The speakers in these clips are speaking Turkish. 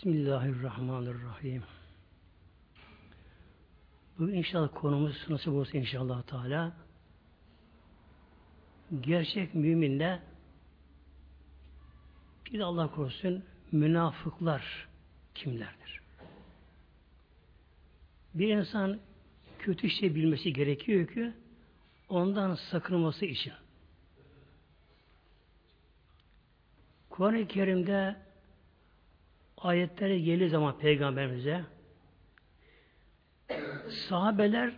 Bismillahirrahmanirrahim. Bu inşallah konumuz nasıl olsa inşallah Teala gerçek müminle bir de Allah korusun münafıklar kimlerdir? Bir insan kötü şey bilmesi gerekiyor ki ondan sakınması için. Kur'an-ı Kerim'de ayetlere geldiği zaman peygamberimize sahabeler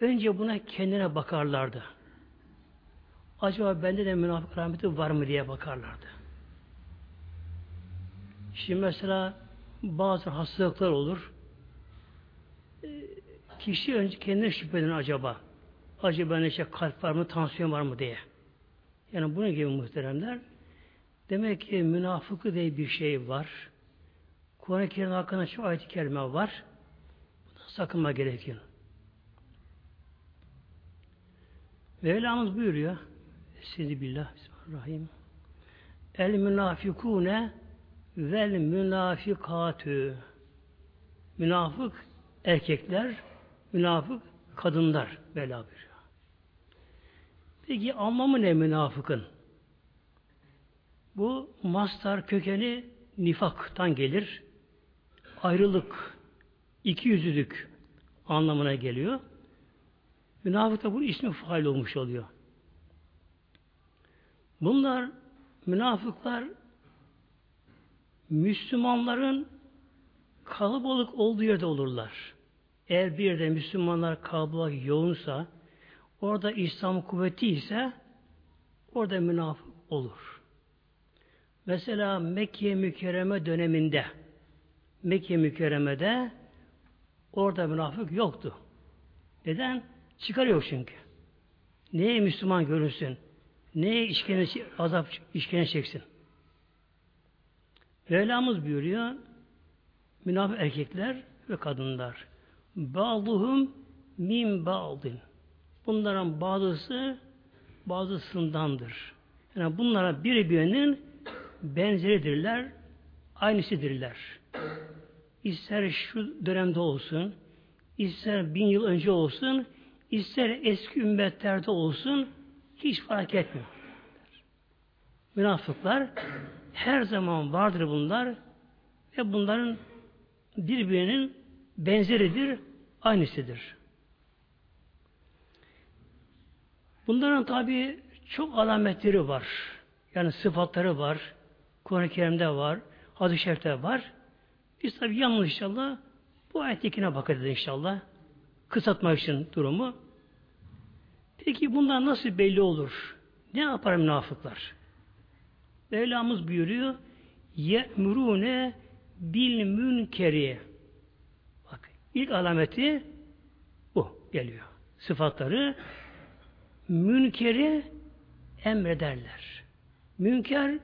önce buna kendine bakarlardı. Acaba bende de münafık rahmeti var mı diye bakarlardı. Şimdi mesela bazı hastalıklar olur. Ee, kişi önce kendine şüphelenir acaba. Acaba ne şey kalp var mı, tansiyon var mı diye. Yani bunun gibi muhteremler. Demek ki münafıkı diye bir şey var. Kur'an-ı Kerim hakkında çok ayet-i kerime var. Bundan sakınma gerekiyor. Mevlamız buyuruyor. Sizi billah. Bismillahirrahmanirrahim. El münafikune vel münafikatü. Münafık erkekler, münafık kadınlar Mevla buyuruyor. Peki anlamı ne münafıkın? Bu mastar kökeni nifaktan gelir. Ayrılık, iki yüzlülük anlamına geliyor. Münafık da bu ismi fail olmuş oluyor. Bunlar münafıklar Müslümanların kalabalık olduğu yerde olurlar. Eğer bir de Müslümanlar kalabalık yoğunsa, orada İslam kuvveti ise orada münafık olur. Mesela Mekke mükerreme döneminde Mekke mükerremede orada münafık yoktu. Neden? Çıkarıyor çünkü. Neye Müslüman görünsün? Neye işkence, azap işkence çeksin? Mevlamız buyuruyor münafık erkekler ve kadınlar. Bağluhum min ba'din. Bunların bazısı bazısındandır. Yani bunlara birbirinin benzeridirler, aynısıdırlar. İster şu dönemde olsun, ister bin yıl önce olsun, ister eski ümmetlerde olsun, hiç fark etmiyor. Münafıklar her zaman vardır bunlar ve bunların birbirinin benzeridir, aynısıdır. Bunların tabi çok alametleri var. Yani sıfatları var. Kur'an-ı Kerim'de var. Hadis-i Şerif'te var. Biz tabi yalnız inşallah bu ayettekine bakacağız inşallah. Kısaltmak için durumu. Peki bunlar nasıl belli olur? Ne yapar münafıklar? Mevlamız buyuruyor ye'murune bil münkeri bak ilk alameti bu geliyor. Sıfatları münkeri emrederler. Münker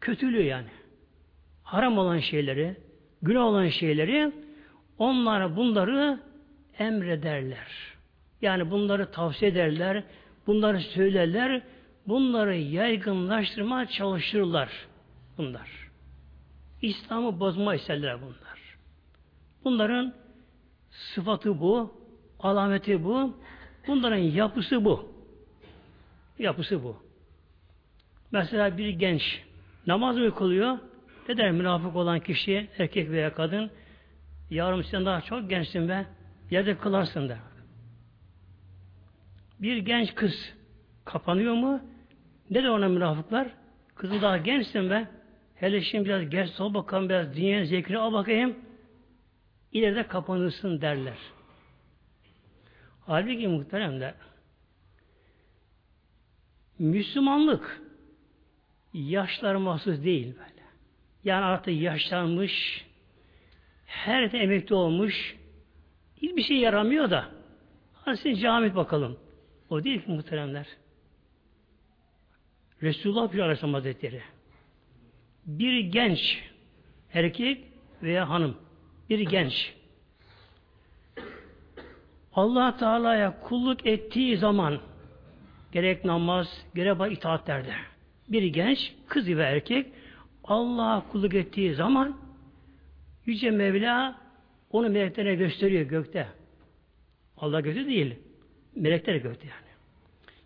kötülüğü yani. Haram olan şeyleri, günah olan şeyleri onlara bunları emrederler. Yani bunları tavsiye ederler, bunları söylerler, bunları yaygınlaştırma çalışırlar bunlar. İslam'ı bozma isterler bunlar. Bunların sıfatı bu, alameti bu, bunların yapısı bu. Yapısı bu. Mesela bir genç namaz mı kılıyor? Ne der münafık olan kişi, erkek veya kadın? Yavrum sen daha çok gençsin be, yerde kılarsın der. Bir genç kız kapanıyor mu? Ne de ona münafıklar? Kızım daha gençsin be. Hele şimdi biraz genç ol bakalım biraz dünyanın zevkini al bakayım. İleride kapanırsın derler. Halbuki muhteremler Müslümanlık yaşlar mahsus değil böyle. Yani artık yaşlanmış, her yerde emekli olmuş, hiçbir şey yaramıyor da. Hadi sen cami bakalım. O değil ki muhteremler. Resulullah bir Aleyhisselam Hazretleri bir genç erkek veya hanım bir genç Allah Teala'ya kulluk ettiği zaman gerek namaz, gerek itaatlerde bir genç, kız ve erkek Allah'a kulluk ettiği zaman Yüce Mevla onu meleklerine gösteriyor gökte. Allah gökte değil. Melekler gökte yani.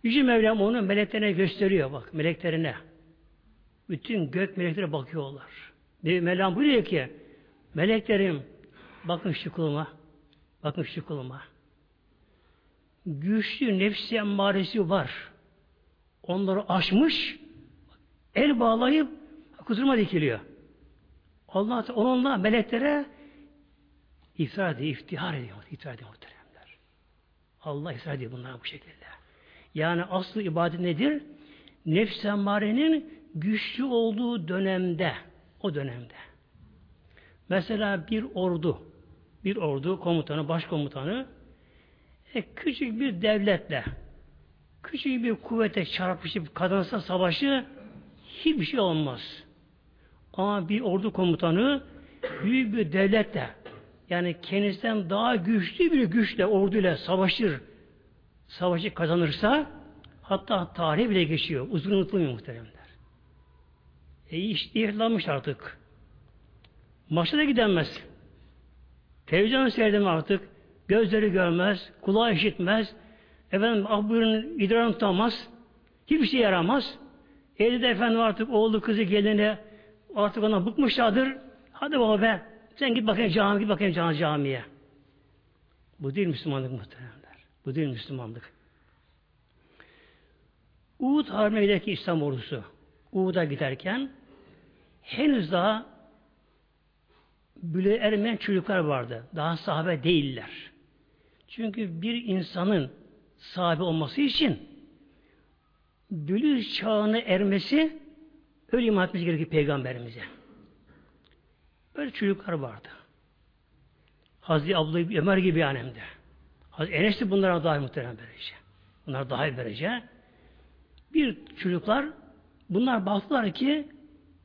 Yüce Mevlam onu meleklerine gösteriyor bak meleklerine. Bütün gök meleklere bakıyorlar. Mevlam buyuruyor ki meleklerim bakın şu kuluma bakın şu kuluma güçlü nefsi emmaresi var. Onları aşmış el bağlayıp kuzurma dikiliyor. Allah onunla meleklere iftihar ediyor, iftihar ediyor, iftihar ediyor muhteremler. Allah iftihar ediyor bunlara bu şekilde. Yani aslı ibadet nedir? Nefs emmarenin güçlü olduğu dönemde, o dönemde. Mesela bir ordu, bir ordu komutanı, başkomutanı e, küçük bir devletle, küçük bir kuvvete çarpışıp kazansa savaşı hiçbir şey olmaz. Ama bir ordu komutanı büyük bir devletle yani kendisinden daha güçlü bir güçle, orduyla savaşır, savaşı kazanırsa hatta tarih bile geçiyor. Uzun unutulmuyor muhteremler. E iş ihlanmış artık. Maçta da gidemez. Televizyon seyredemez artık. Gözleri görmez, kulağı işitmez. Efendim aklının idrarını tutamaz. Hiçbir şey yaramaz. Evde de efendim artık oğlu kızı gelene artık ona bıkmışlardır. Hadi baba be sen git bakayım cami, git bakayım cami, camiye. Bu değil Müslümanlık muhteremler. Bu değil Müslümanlık. Uğud Harbi'deki İslam ordusu Uğud'a giderken henüz daha büle ermeyen çocuklar vardı. Daha sahabe değiller. Çünkü bir insanın sahibi olması için bülü çağına ermesi öyle iman etmesi gerekiyor peygamberimize. Böyle çocuklar vardı. Hazreti Abdullah Ömer gibi yani hem de. Hazreti Enes de bunlara daha muhterem böylece. Bunlar daha böylece. Bir çocuklar bunlar baktılar ki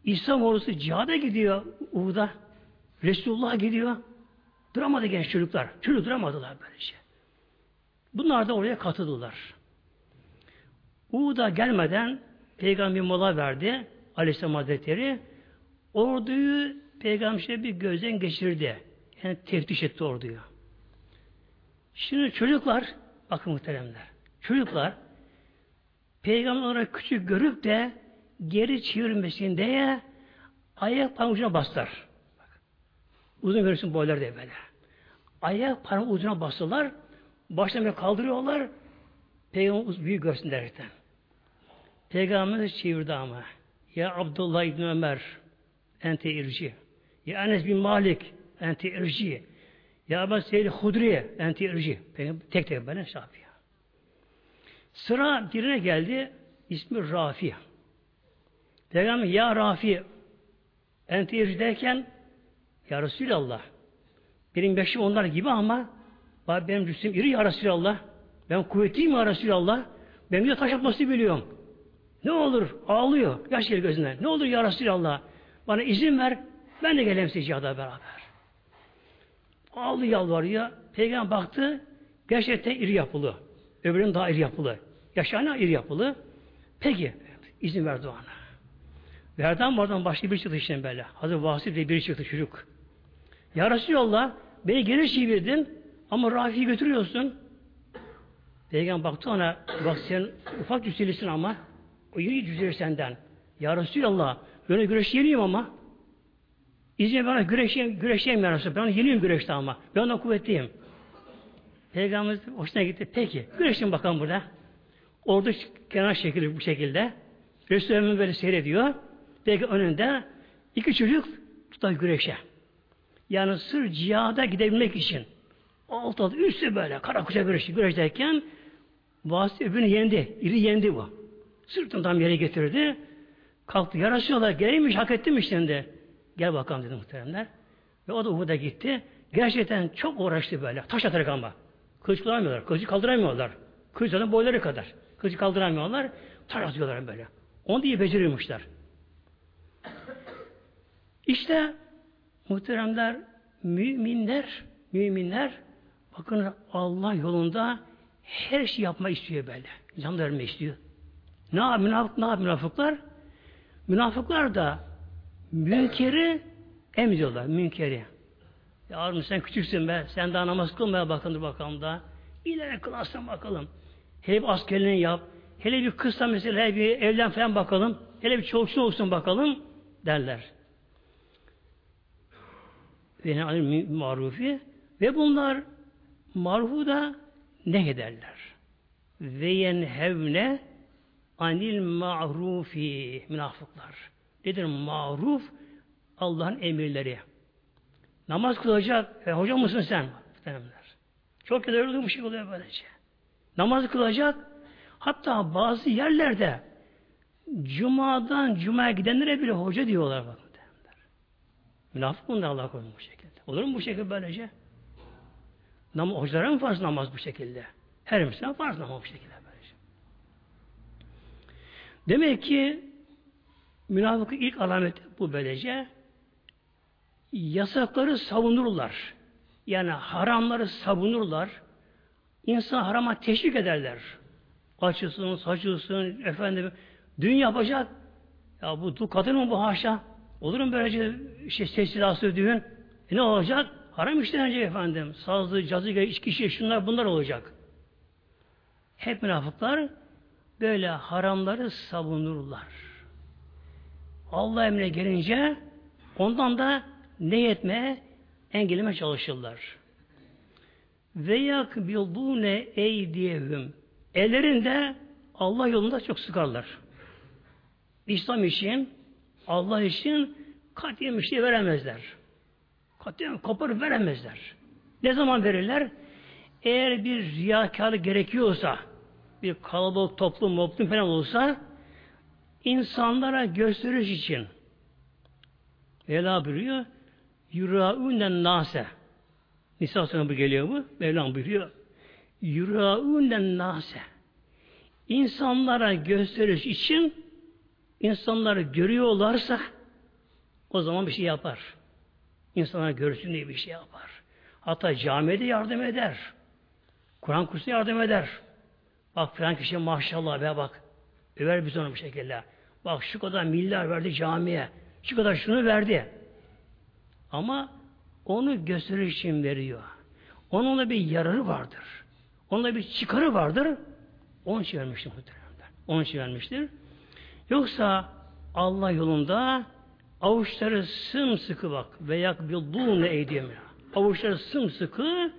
İslam ordusu cihada gidiyor Uğur'da. Resulullah gidiyor. Duramadı genç çocuklar. Çocuk duramadılar böylece. Bunlar da oraya katıldılar. Uğur'da gelmeden Peygamber mola verdi. Aleyhisselam Hazretleri. Orduyu Peygamber bir gözden geçirdi. Yani teftiş etti orduyu. Şimdi çocuklar, bakın muhteremler, çocuklar Peygamber olarak küçük görüp de geri çevirmesin diye ayak parmağına bastılar. Uzun görürsün boylar diye böyle. Ayak parmağı ucuna bastılar. Başlarına kaldırıyorlar. Peygamber büyük görsün derken. Peygamber çevirdi ama. Ya Abdullah İbni Ömer ente irci. Ya Enes bin Malik ente irci. Ya Ebu Seyyid Hudriye ente irci. Tek tek böyle şafiye. Sıra birine geldi. ismi Rafi. Peygamber ya Rafi ente irci derken ya Resulallah benim yaşım onlar gibi ama benim cüssüm iri ya Resulallah. Ben kuvvetliyim ya Resulallah. Ben de taş atması biliyorum. Ne olur ağlıyor. Yaş geliyor gözünden. Ne olur ya Resulallah. Bana izin ver. Ben de geleyim size cihada beraber. Ağlıyor yalvarıyor. Peygamber baktı. Gerçekten iri yapılı. Öbürünün daha iri yapılı. Yaşana iri yapılı. Peki. izin verdi ona. Verdi ama oradan başka bir çıktı işte böyle. Hazır Vasif diye biri çıktı çocuk. Ya Resulallah beni geri çevirdin ama Rafi'yi götürüyorsun. Peygamber baktı ona bak sen ufak cüsselisin ama o iri cüsseli senden. Ya Resulallah böyle güreş yeniyim ama İzin bana güreşeyim, güreşeyim ya Resulallah. Ben onu yeniyim güreşte ama. Ben ondan kuvvetliyim. Peygamberimiz hoşuna gitti. Peki. Güreşin bakalım burada. Orada kenar şekilde bu şekilde. Resulullah böyle seyrediyor. Peki önünde iki çocuk tutar güreşe. Yani sır cihada gidebilmek için alt alt üstü böyle kara kuşa güreşi güreşlerken Vasıf öbürünü yendi. İri yendi bu. Sırtını tam yere getirdi. Kalktı. Ya Resulallah hak ettim işte de. Gel bakalım dedi muhteremler. Ve o da Uhud'a gitti. Gerçekten çok uğraştı böyle. Taş atarak ama. Kılıç kullanmıyorlar. Kılıcı kaldıramıyorlar. Kılıç zaten boyları kadar. Kılıcı kaldıramıyorlar. Taş atıyorlar böyle. Onu da iyi beceriyormuşlar. İşte muhteremler müminler müminler bakın Allah yolunda her şey yapma istiyor böyle. Can vermek istiyor. Ne yap, münafık, ne yap münafıklar? Münafıklar da münkeri emziyorlar, münkeri. Yavrum sen küçüksün be. Sen daha namaz kılmaya bakın bakalım da. İleri kılarsan bakalım. Hele bir askerliğini yap. Hele bir kızsa mesela hele bir evlen falan bakalım. Hele bir çoluksun olsun bakalım derler. Ve alim marufi ve bunlar marufu da ne ederler? Ve yenhevne anil ma'rufi münafıklar. Nedir maruf? Allah'ın emirleri. Namaz kılacak. E, hoca mısın sen? Denemler. Çok kötü öyle bir şey oluyor böylece. Namaz kılacak. Hatta bazı yerlerde Cuma'dan Cuma'ya gidenlere bile hoca diyorlar. Derler. Münafık bunu da Allah koymuş bu şekilde. Olur mu bu şekilde böylece? Nam hocalara mı farz namaz bu şekilde? Her Müslüman farz namaz bu şekilde. Demek ki münafık ilk alamet bu böylece. Yasakları savunurlar. Yani haramları savunurlar. İnsan harama teşvik ederler. Açılsın, saçılsın, efendim, düğün yapacak. Ya bu du kadın mı bu haşa? Olur mu böylece şey, asıl düğün? E ne olacak? Haram işlenecek efendim. Sazlı, cazı, içki, şey, şunlar bunlar olacak. Hep münafıklar böyle haramları savunurlar. Allah emrine gelince ondan da ne etmeye engelleme çalışırlar. Ve yakbildune eydiyehum ellerinde Allah yolunda çok sıkarlar. İslam için Allah için katiyen bir şey veremezler. Katiyen kopar veremezler. Ne zaman verirler? Eğer bir riyakarlık gerekiyorsa, bir kalabalık toplum, toplum falan olsa, insanlara gösteriş için Mevla buyuruyor, yuraûnen nase. Nisa sonra bu geliyor mu? Mevlam buyuruyor. Yuraûnen nase. İnsanlara gösteriş için insanları görüyorlarsa o zaman bir şey yapar. İnsanlar görsün diye bir şey yapar. Hatta camide yardım eder. Kur'an kursuna yardım eder. Bak falan kişi maşallah be bak. Över biz onu bu şekilde. Bak şu kadar milyar verdi camiye. Şu kadar şunu verdi. Ama onu gösteriş için veriyor. Onunla bir yararı vardır. Onunla bir çıkarı vardır. Onun için vermiştir muhtemelen. Onun için vermiştir. Yoksa Allah yolunda avuçları sımsıkı bak ve yak ne eydiyem avuçları sımsıkı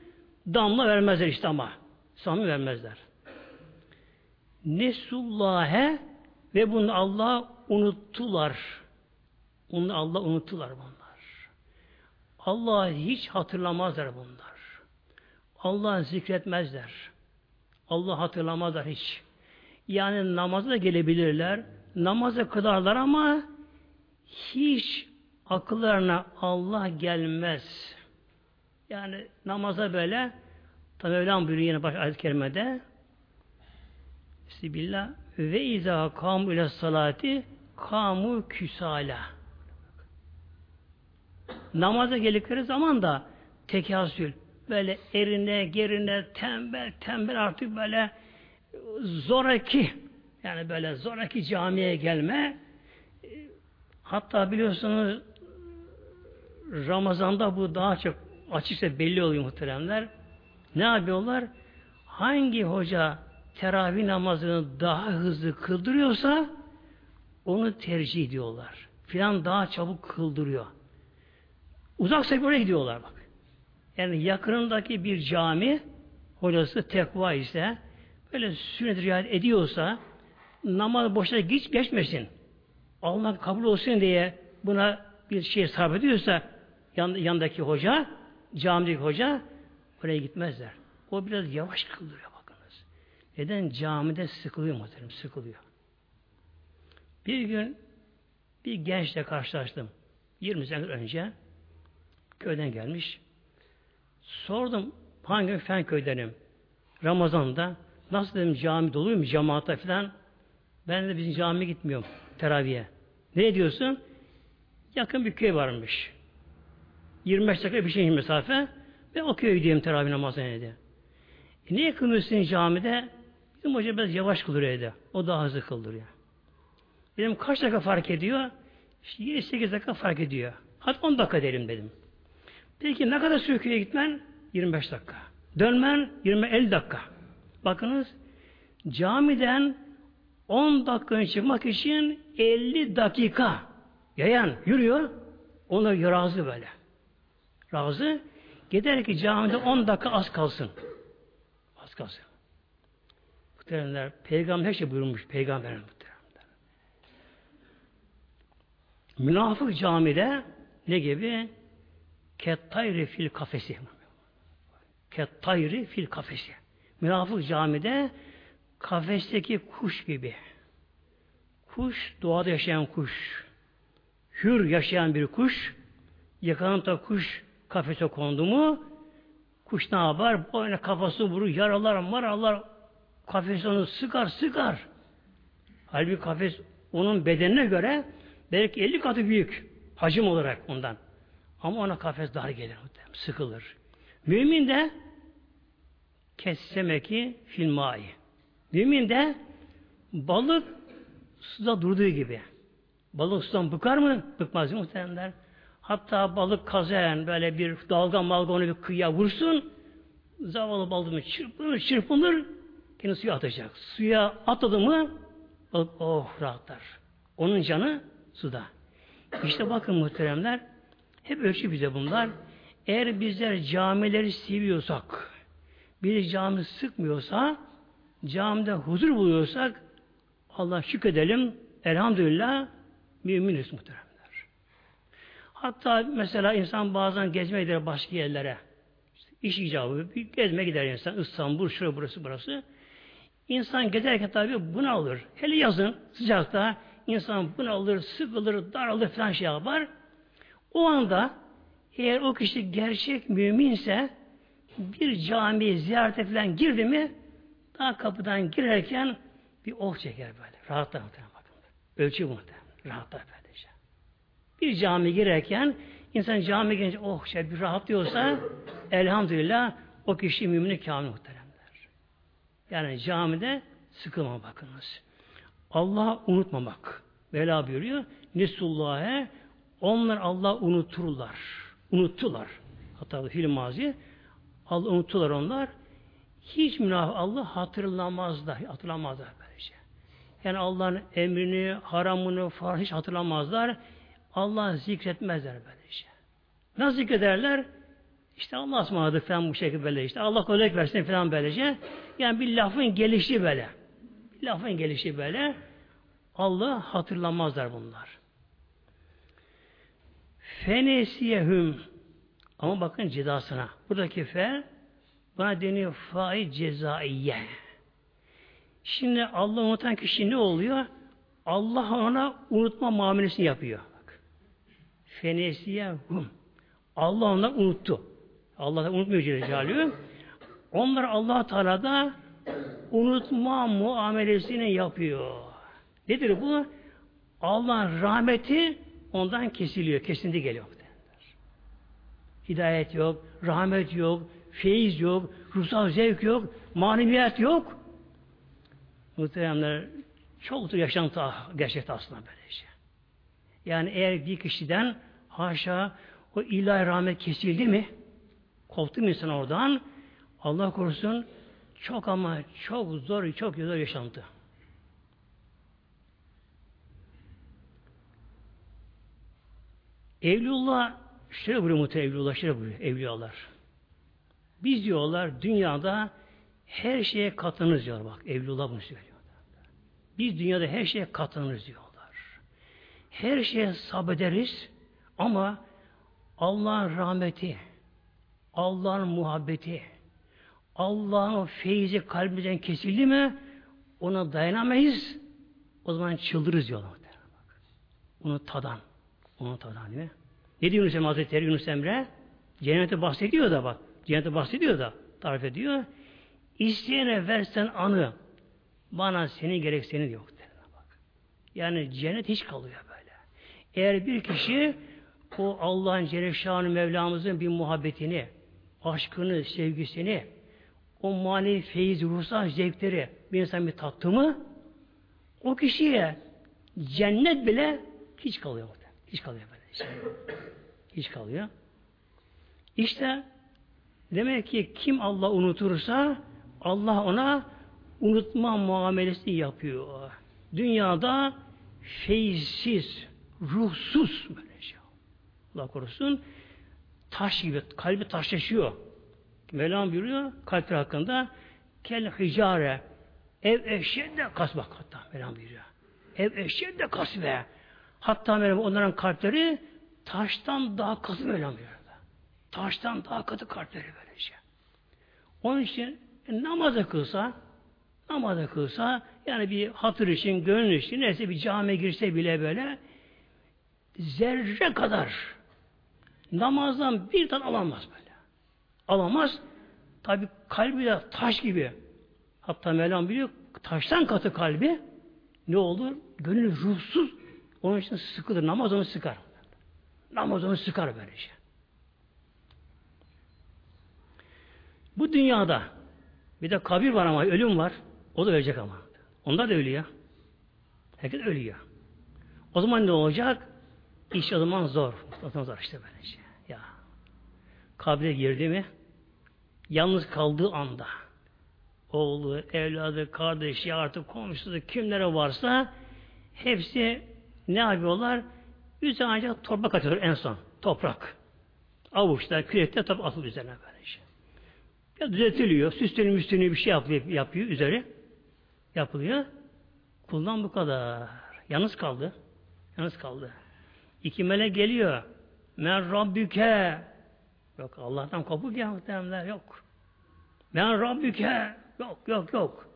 damla vermezler işte ama. Samimi vermezler. Nesullâhe ve bunu Allah unuttular. Onu Allah unuttular bunlar. Allah hiç hatırlamazlar bunlar. Allah zikretmezler. Allah hatırlamazlar hiç. Yani namaza gelebilirler. Namaza kılarlar ama hiç akıllarına Allah gelmez. Yani namaza böyle tabi Mevlam buyuruyor yine baş ayet-i kerimede Bismillah ve izâ kamu ile salati kamu küsala namaza geldikleri zaman da tekasül böyle erine gerine tembel tembel artık böyle zoraki yani böyle zoraki camiye gelme hatta biliyorsunuz Ramazan'da bu daha çok açıkça belli oluyor muhteremler. Ne yapıyorlar? Hangi hoca teravih namazını daha hızlı kıldırıyorsa onu tercih ediyorlar. Filan daha çabuk kıldırıyor. Uzaksa oraya gidiyorlar bak. Yani yakınındaki bir cami hocası tekva ise böyle sünnet riayet ediyorsa namaz boşuna geç geçmesin. Allah kabul olsun diye buna bir şey sarf ediyorsa yan, yandaki hoca, camideki hoca oraya gitmezler. O biraz yavaş kıldırıyor. Neden? Camide sıkılıyor muhtemelen, sıkılıyor. Bir gün bir gençle karşılaştım. 20 sene önce Köyden gelmiş. Sordum hangi fen köydenim? Ramazan'da nasıl dedim cami doluyor mu cemaate falan? Ben de bizim camiye gitmiyorum teraviye. Ne diyorsun? Yakın bir köy varmış. 25 dakika bir şey mesafe ve o köye gidiyorum teravih namazına dedi. E niye kılmıyorsun camide? Bizim hoca biraz yavaş kıldırıyor dedi. O daha hızlı kıldırıyor. Dedim kaç dakika fark ediyor? İşte 7-8 dakika fark ediyor. Hadi 10 dakika derim dedim. Peki ne kadar sürüyor köye gitmen? 25 dakika. Dönmen 20-50 dakika. Bakınız camiden 10 dakika çıkmak için 50 dakika yayan yürüyor. Ona razı böyle. Razı. Gider ki camide 10 dakika az kalsın. Az kalsın. Muhteremler, peygamber her şey buyurmuş. Peygamber muhteremler. Münafık camide ne gibi? Kettayri fil kafesi. Kettayri fil kafesi. Münafık camide kafesteki kuş gibi. Kuş, doğada yaşayan kuş. Hür yaşayan bir kuş. Yakalanıp da kuş kafese kondu mu kuş ne yapar? Boyuna kafası vurur, yaralar, maralar kafes onu sıkar, sıkar. Halbuki kafes onun bedenine göre belki 50 katı büyük hacim olarak ondan. Ama ona kafes dar gelir sıkılır. Mümin de kessemeki filmai. Mümin de balık suda durduğu gibi. Balık sudan bıkar mı? Bıkmaz muhtemelenler. Hatta balık kazayan böyle bir dalga malga onu bir kıyıya vursun zavallı balığı çırpınır çırpınır kendini suya atacak. Suya atladı mı balık oh rahatlar. Onun canı suda. İşte bakın muhteremler hep ölçü bize bunlar. Eğer bizler camileri seviyorsak bir cami sıkmıyorsa camide huzur buluyorsak Allah şükredelim elhamdülillah müminiz muhterem. Hatta mesela insan bazen gezmeye gider başka yerlere. İşte iş icabı gezmeye gider insan. İstanbul, şurası, burası, burası. İnsan gezerken tabi bunu alır. Hele yazın sıcakta insan bunu alır, sıkılır, daralır falan şey yapar. O anda eğer o kişi gerçek müminse bir camiye ziyarete falan girdi mi daha kapıdan girerken bir oh çeker böyle. Rahatlar muhtemelen bakın. Ölçü muhtemelen. Rahatlar böyle. Bir cami girerken insan cami gelince oh şey bir rahatlıyorsa elhamdülillah o kişi mümini kamil muhteremler. Yani camide sıkılma bakınız. Allah unutmamak. Vela buyuruyor. Nesullâhe onlar Allah unuturlar. Unuttular. Hatta film mazi. Allah unuttular onlar. Hiç münafık Allah hatırlamazlar. Hatırlamazlar böylece. Yani Allah'ın emrini, haramını, farz hiç hatırlamazlar. Allah zikretmezler böyle işte. Nasıl zikrederler? İşte Allah ısmarladık falan bu şekilde böyle işte. Allah kolaylık versin falan böylece. Yani bir lafın gelişi böyle. Bir lafın gelişi böyle. Allah hatırlamazlar bunlar. Fenesiyehüm ama bakın cezasına. Buradaki fe buna deniyor faiz cezaiye. Şimdi Allah unutan kişi ne oluyor? Allah ona unutma muamelesini yapıyor. Fenesiyehum. Allah onları unuttu. Allah da unutmuyor Celle Celaluhu. Onlar allah Teala da unutma muamelesini yapıyor. Nedir bu? Allah'ın rahmeti ondan kesiliyor. Kesinti geliyor. Hidayet yok, rahmet yok, feyiz yok, ruhsal zevk yok, maneviyat yok. Muhteremler çok yaşantı gerçekten aslında böyle şey. Yani eğer bir kişiden haşa o ilahi rahmet kesildi mi koptu insan oradan Allah korusun çok ama çok zor, çok zor yaşantı. Evlullah şöyle buyuruyor muhtemelen Evlullah şöyle buyuruyor Evliyalar. Biz diyorlar dünyada her şeye katınız diyor bak Evlullah bunu söylüyor. Biz dünyada her şeye katınız diyorlar. Her şeye sabrederiz ama Allah'ın rahmeti, Allah'ın muhabbeti, Allah'ın feyzi kalbimizden kesildi mi ona dayanamayız. O zaman çıldırırız diyorlar. Onu tadan. Onu tadan değil mi? Ne diyor Yunus Emre Hazretleri Yunus Emre? Cennete bahsediyor da bak. Cennete bahsediyor da tarif ediyor. İsteyene versen anı bana seni gerek seni yok. Bak. Yani cennet hiç kalıyor böyle. Eğer bir kişi o Allah'ın Celle Mevlamızın bir muhabbetini, aşkını, sevgisini, o manevi feyiz, ruhsal zevkleri bir insan bir tattı mı, o kişiye cennet bile hiç kalıyor. Hiç kalıyor böyle şey. Hiç kalıyor. İşte demek ki kim Allah unutursa Allah ona unutma muamelesi yapıyor. Dünyada feyizsiz, ruhsuz böyle şey. Allah korusun taş gibi, kalbi taşlaşıyor. Mevlam buyuruyor kalpler hakkında kel hicare ev eşyedde kasbak hatta Mevlam buyuruyor. Ev eşyedde kasbe. Hatta Mevlam onların kalpleri taştan daha katı Mevlam buyuruyor. Taştan daha katı kalpleri böylece. Onun için e, namaza kılsa namaza kılsa yani bir hatır için, gönül için neyse bir camiye girse bile böyle zerre kadar namazdan bir tane alamaz böyle. Alamaz. Tabi kalbi de taş gibi. Hatta Mevlam biliyor taştan katı kalbi ne olur? Gönül ruhsuz. Onun için sıkılır. Namaz onu sıkar. Namaz onu sıkar böylece. Bu dünyada bir de kabir var ama ölüm var. O da ölecek ama. Onlar da ölüyor. Herkes ölüyor. O zaman ne olacak? İş o zaman zor. Zaman zor işte böylece. Ya. Kabre girdi mi yalnız kaldığı anda oğlu, evladı, kardeşi, artık komşusu, kimlere varsa hepsi ne yapıyorlar? Üzerine ancak toprak atıyorlar en son. Toprak. Avuçta, kürekte top atılıyor üzerine böylece. Ya düzeltiliyor, süsleniyor, müsleniyor bir şey yapıyor, yapıyor üzeri. Yapılıyor. Kuldan bu kadar. Yalnız kaldı. Yalnız kaldı. İki melek geliyor. Men Rabbüke. Yok Allah'tan kopuk ya muhteremler yok. Men Rabbüke. Yok yok yok.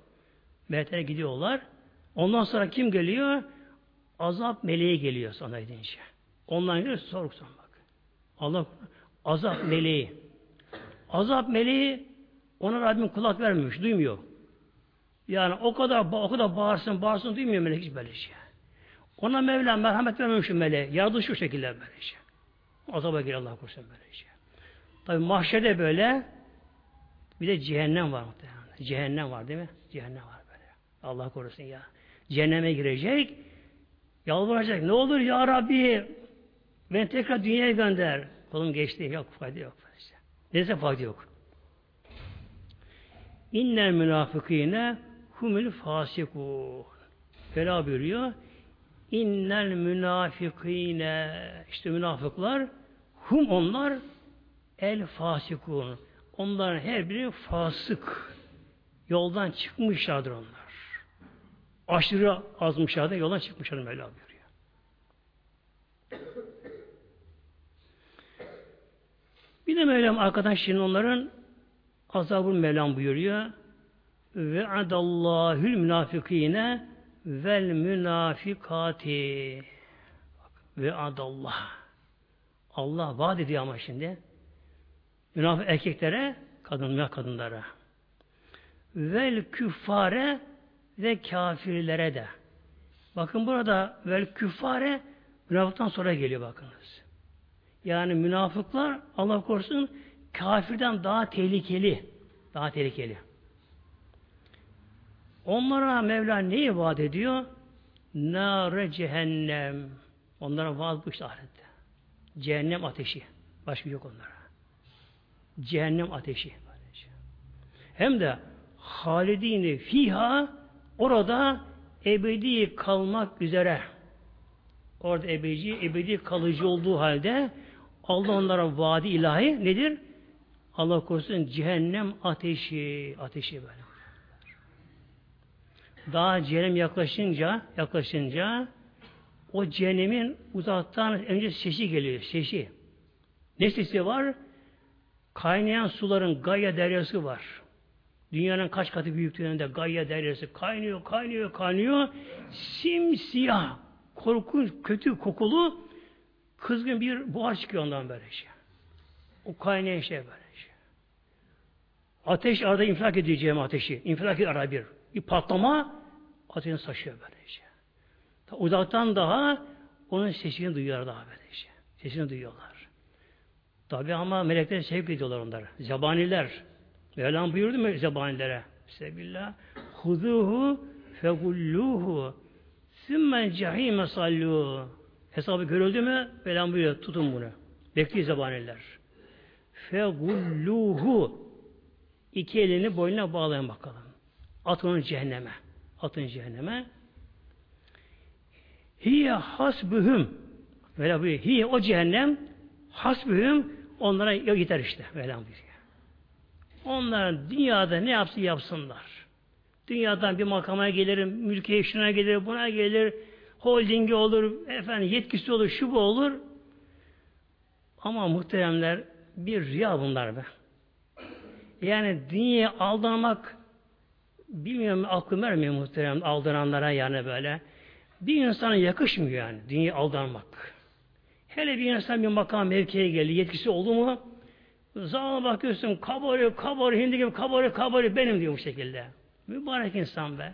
Meleklere gidiyorlar. Ondan sonra kim geliyor? Azap meleği geliyor sana edince. Ondan geliyor sorgusam bak. Allah azap meleği. Azap meleği ona Rabbim kulak vermemiş, duymuyor. Yani o kadar o kadar bağırsın, bağırsın duymuyor melek hiç böyle şey. Ona Mevla merhamet vermemiş meleğe. Yardı şu şekilde böyle şey. Azaba gir Allah korusun böyle şey. Tabi mahşerde böyle bir de cehennem var muhtemelen. Cehennem var değil mi? Cehennem var böyle. Allah korusun ya. Cehenneme girecek. Yalvaracak. Ne olur ya Rabbi beni tekrar dünyaya gönder. Kolum geçti. Yok fayda yok. Neyse fayda yok. İnnel münafıkine humül fasikun. Fela buyuruyor. İnnel münafikine işte münafıklar hum onlar el fasikun. Onların her biri fasık. Yoldan çıkmışlardır onlar. Aşırı azmışlardır, yoldan çıkmışlar Mevla buyuruyor. Bir de Mevlam arkadan şimdi onların azabı Mevlam buyuruyor. Ve adallahül münafikine vel münafikati. Ve adallah. Allah vaat ediyor ama şimdi. Münafık erkeklere, kadın kadınlara. Vel küffare ve kafirlere de. Bakın burada vel küffare münafıktan sonra geliyor bakınız. Yani münafıklar Allah korusun kafirden daha tehlikeli. Daha tehlikeli. Onlara Mevla neyi vaat ediyor? Nâre cehennem. Onlara vaat bu işte ahirette. Cehennem ateşi. Başka yok onlara. Cehennem ateşi. Hem de halidini fiha orada ebedi kalmak üzere. Orada ebedi, ebedi kalıcı olduğu halde Allah onlara vaadi ilahi nedir? Allah korusun cehennem ateşi, ateşi böyle. Daha cehennem yaklaşınca, yaklaşınca o cehennemin uzaktan önce sesi geliyor, sesi. Ne sesi var? Kaynayan suların Gaya deryası var. Dünyanın kaç katı büyüklüğünde Gaya deryası kaynıyor, kaynıyor, kaynıyor. Simsiyah, korkunç, kötü kokulu kızgın bir buhar çıkıyor ondan böyle şey. O kaynayan şey böyle şey. Ateş arada infilak edeceğim ateşi. İnfilak ara bir. Bir patlama ateşini saçıyor böyle şey. Uzaktan daha onun sesini duyuyorlar daha böyle şey. Sesini duyuyorlar. Tabi ama melekler sevk ediyorlar onları. Zebaniler. Mevlam buyurdu mu zebanilere? Sebillah. Huduhu fegulluhu sümmen cehime sallu. Hesabı görüldü mü? Mevlam buyuruyor. Tutun bunu. Bekliyor zebaniler. fegulluhu iki elini boynuna bağlayın bakalım. Atın onu cehenneme. Atın cehenneme. Hiye hasbühüm. Böyle buyuruyor. Hiye o cehennem hasbühüm onlara yeter işte. Böyle buyuruyor. Onlar dünyada ne yapsın yapsınlar. Dünyadan bir makama gelir, mülkiye şuna gelir, buna gelir, holdingi olur, efendim yetkisi olur, şu bu olur. Ama muhteremler bir rüya bunlar be. Yani dünyaya aldanmak bilmiyorum aklım vermiyor muhterem aldananlara yani böyle. Bir insana yakışmıyor yani dünyaya aldanmak. Hele bir insan bir makam mevkiye geldi, yetkisi oldu mu Zaman bakıyorsun kabarıyor, kabarıyor, hindi gibi kabarıyor, kabarıyor benim diyor bu şekilde. Mübarek insan be.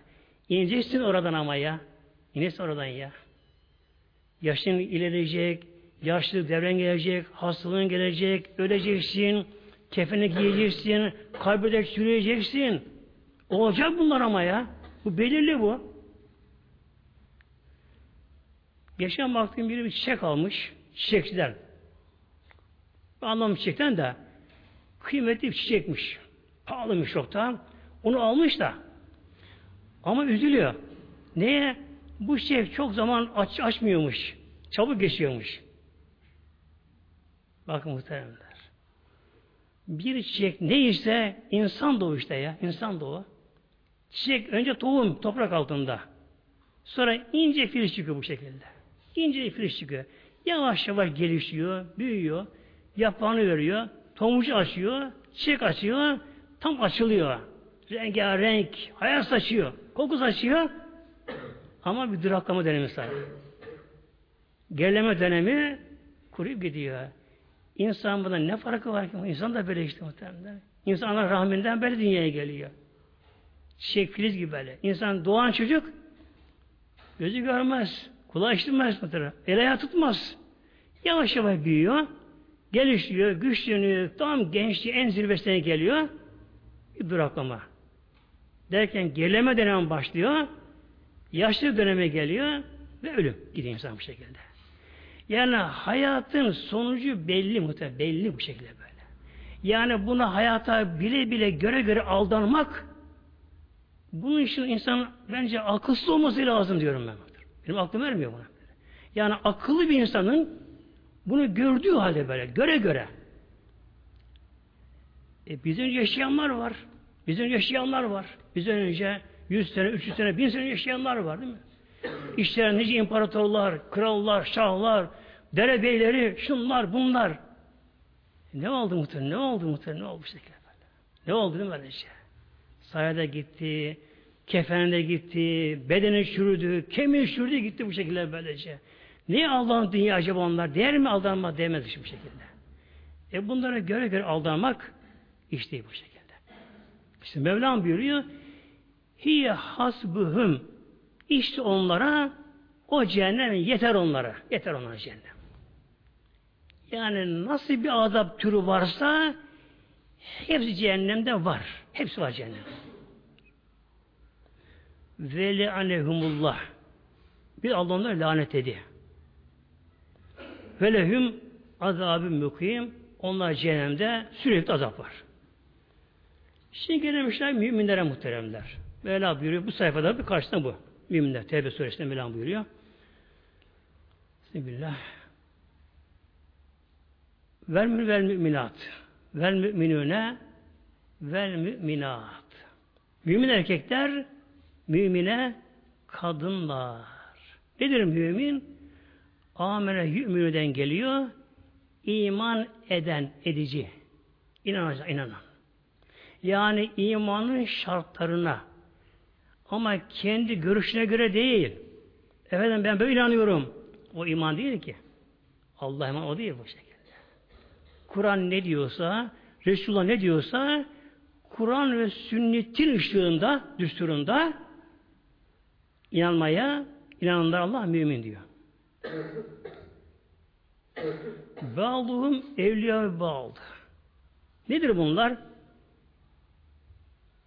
İneceksin oradan ama ya. İnesin oradan ya. Yaşın ilerleyecek, yaşlılık devren gelecek, hastalığın gelecek, öleceksin, kefeni giyeceksin, kalbede çürüyeceksin. Olacak bunlar ama ya. Bu belirli bu. Geçen baktığım biri bir çiçek almış. Çiçekçiler. Anlamı çiçekten de kıymetli bir çiçekmiş. Pahalıymış çoktan. Onu almış da ama üzülüyor. Neye? Bu çiçek çok zaman aç, açmıyormuş. Çabuk geçiyormuş. Bakın muhteremler. Bir çiçek neyse insan doğu işte ya. insan doğu. Çiçek önce tohum toprak altında. Sonra ince filiz çıkıyor bu şekilde. İnce filiz çıkıyor. Yavaş yavaş gelişiyor, büyüyor, yaprağını veriyor, tomucu açıyor, çiçek açıyor, tam açılıyor. Rengarenk, hayat saçıyor, koku saçıyor. Ama bir duraklama dönemi var. Gerileme dönemi kuruyup gidiyor. İnsan buna ne farkı var ki? İnsan da böyle işte muhtemelen. İnsanlar rahminden böyle dünyaya geliyor. Çiçek filiz gibi böyle. İnsan doğan çocuk gözü görmez, kulağı işitmez muhtemelen. El ayağı tutmaz. Yavaş yavaş büyüyor. Gelişiyor, güçleniyor. Tam gençliği en zirvesine geliyor. Bir duraklama. Derken gerileme dönemi başlıyor. Yaşlı döneme geliyor ve ölüm gidiyor insan bu şekilde. Yani hayatın sonucu belli muhtemelen. Belli bu şekilde böyle. Yani buna hayata bile bile göre göre aldanmak bunun için insan bence akılsız olması lazım diyorum ben. Benim aklım vermiyor buna. Yani akıllı bir insanın bunu gördüğü halde böyle göre göre. E, bizden önce yaşayanlar var. Bizden önce yaşayanlar var. Bizden önce 100 sene, 300 sene, 1000 sene yaşayanlar var değil mi? İşte nice imparatorlar, krallar, şahlar, derebeyleri, şunlar, bunlar. Ne oldu muhtemelen? Ne oldu muhtemelen? Ne oldu bu şekilde? Ne oldu değil mi böylece? Sayada gitti, kefende gitti, bedeni çürüdü, kemiği çürüdü gitti bu şekilde böylece. Niye Allah'ın dünya acaba onlar? Değer mi aldanma? Değmez bu şekilde. E bunlara göre göre aldanmak işte bu şekilde. İşte Mevlam buyuruyor Hiye hasbuhum işte onlara o cehennem yeter onlara. Yeter onlara cehennem. Yani nasıl bir azap türü varsa hepsi cehennemde var. Hepsi var cehennem. Ve le'anehumullah. Bir Allah onları lanet edi. Ve lehum azabı mukim. Onlar cehennemde sürekli azap var. Şimdi gelemişler müminlere muhteremler. Mevla buyuruyor. Bu sayfada bir karşısında bu. Müminler. Tevbe suresinde Mevla buyuruyor. Bismillah. Vel müminat. Vel müminüne vel müminat. Mümin erkekler mümine kadınlar. Nedir mümin? Amene yü'minüden geliyor. iman eden, edici. İnanacak, inanan. Yani imanın şartlarına ama kendi görüşüne göre değil. Efendim ben böyle inanıyorum. O iman değil ki. Allah iman o değil bu şekilde. Kur'an ne diyorsa, Resulullah ne diyorsa Kur'an ve sünnetin ışığında, düsturunda inanmaya inananlar Allah mümin diyor. Bağluhum evliya bağlı. Nedir bunlar?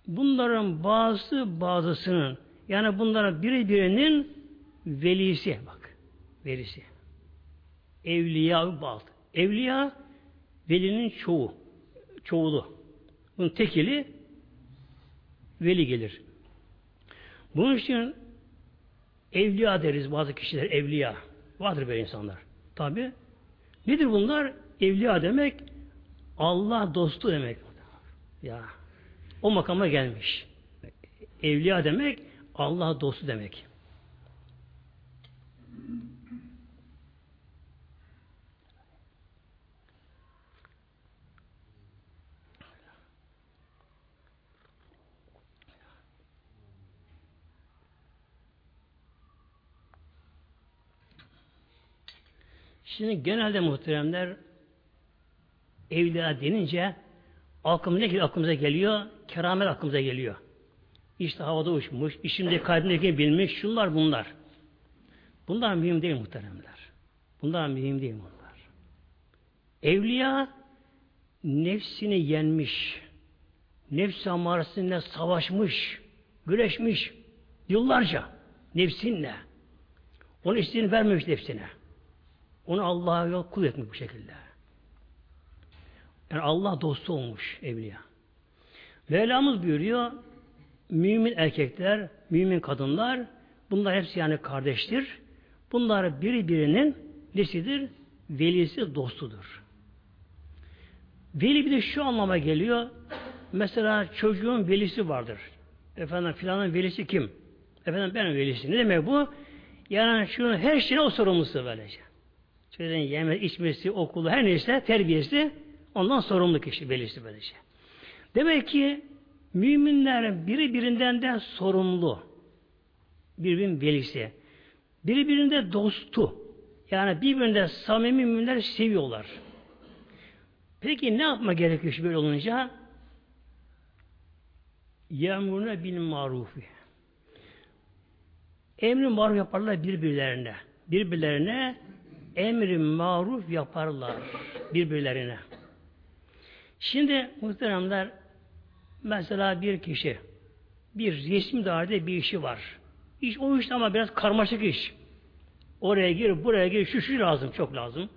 Bunların bazı bazısının yani bunların biri birinin velisi bak. Velisi. Evliya bağlı. Evliya velinin çoğu. çoğulu. Bunun tekili veli gelir. Bunun için evliya deriz bazı kişiler evliya. Vardır böyle insanlar. Tabi. Nedir bunlar? Evliya demek Allah dostu demek. Ya. O makama gelmiş. Evliya demek Allah dostu demek. Şimdi genelde muhteremler evliya denince aklımıza, ne aklımıza geliyor? Keramet aklımıza geliyor. İşte havada uçmuş, işinde kalbindeki bilmiş, şunlar bunlar. Bunlar mühim değil muhteremler. Bunlar mühim değil bunlar. Evliya nefsini yenmiş, nefsi amarasıyla savaşmış, güreşmiş yıllarca nefsinle. Onun istediğini vermemiş nefsine. Onu Allah'a yol kul etmiş bu şekilde. Yani Allah dostu olmuş evliya. Mevlamız buyuruyor mümin erkekler, mümin kadınlar bunlar hepsi yani kardeştir. Bunlar biri birinin nesidir? Velisi, dostudur. Veli bir de şu anlama geliyor. Mesela çocuğun velisi vardır. Efendim filanın velisi kim? Efendim benim velisi. Ne demek bu? Yani şunun her şeyine o sorumlusu böylece. Çocuğun yeme, içmesi, okulu, her neyse terbiyesi ondan sorumlu kişi velisi böylece. Demek ki müminler biri birinden de sorumlu. Birbirinin velisi. Birbirinde dostu. Yani birbirinde samimi müminler seviyorlar. Peki ne yapma gerekiyor böyle olunca? Yemrune bil marufi. Emri maruf yaparlar birbirlerine. Birbirlerine emri maruf yaparlar birbirlerine. Şimdi muhteremler mesela bir kişi bir resmi dairede bir işi var. İş o iş ama biraz karmaşık iş. Oraya gir, buraya gir, şu şu lazım, çok lazım.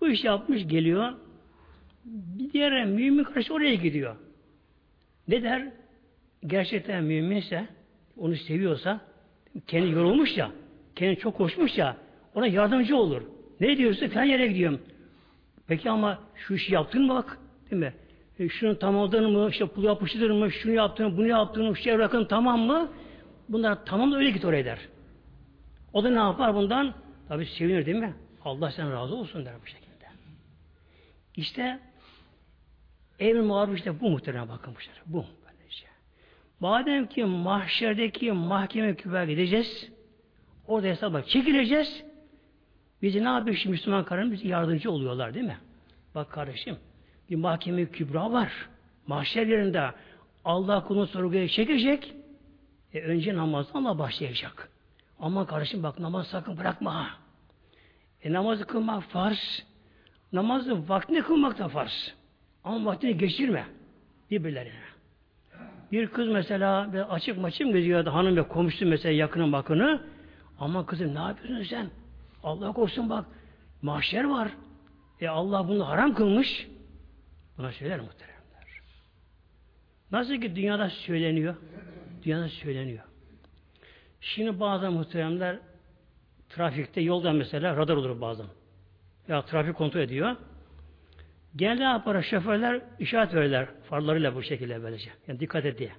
Bu iş yapmış geliyor. Bir diğer mümin karşı oraya gidiyor. Ne der? Gerçekten müminse, onu seviyorsa, kendi yorulmuş ya, kendi çok koşmuş ya, ona yardımcı olur. Ne diyorsa falan yere gidiyorum. Peki ama şu işi yaptın mı bak? Değil mi? E, şunu tamamladın mı? İşte pul yapıştırdın mı? Şunu yaptın mı? Bunu yaptın mı? Şu evrakın tamam mı? Bunlar tamam da öyle git oraya der. O da ne yapar bundan? Tabi sevinir değil mi? Allah sen razı olsun der bu şekilde. İşte emir muharif işte bu muhtemelen bakın bu şekilde. Bu. Böylece. Madem ki mahşerdeki mahkeme küber gideceğiz, orada hesaba çekileceğiz, Bizi ne yapıyor şimdi Müslüman kardeşim? Bizi yardımcı oluyorlar değil mi? Bak kardeşim bir mahkeme kübra var. Mahşer yerinde Allah kulunu sorguya çekecek. E önce namazdan Allah başlayacak. Ama kardeşim bak namaz sakın bırakma ha. E namazı kılmak farz. Namazı vaktini kılmak da farz. Ama vaktini geçirme birbirlerine. Bir kız mesela açık maçım geziyordu hanım ve komşu mesela yakının bakını. Ama kızım ne yapıyorsun sen? Allah korusun bak mahşer var. E Allah bunu haram kılmış. Buna söyler muhteremler. Nasıl ki dünyada söyleniyor. Dünyada söyleniyor. Şimdi bazen muhteremler trafikte yolda mesela radar olur bazen. Ya trafik kontrol ediyor. Genelde yapar şoförler işaret verirler farlarıyla bu şekilde böylece. Yani dikkat et diye.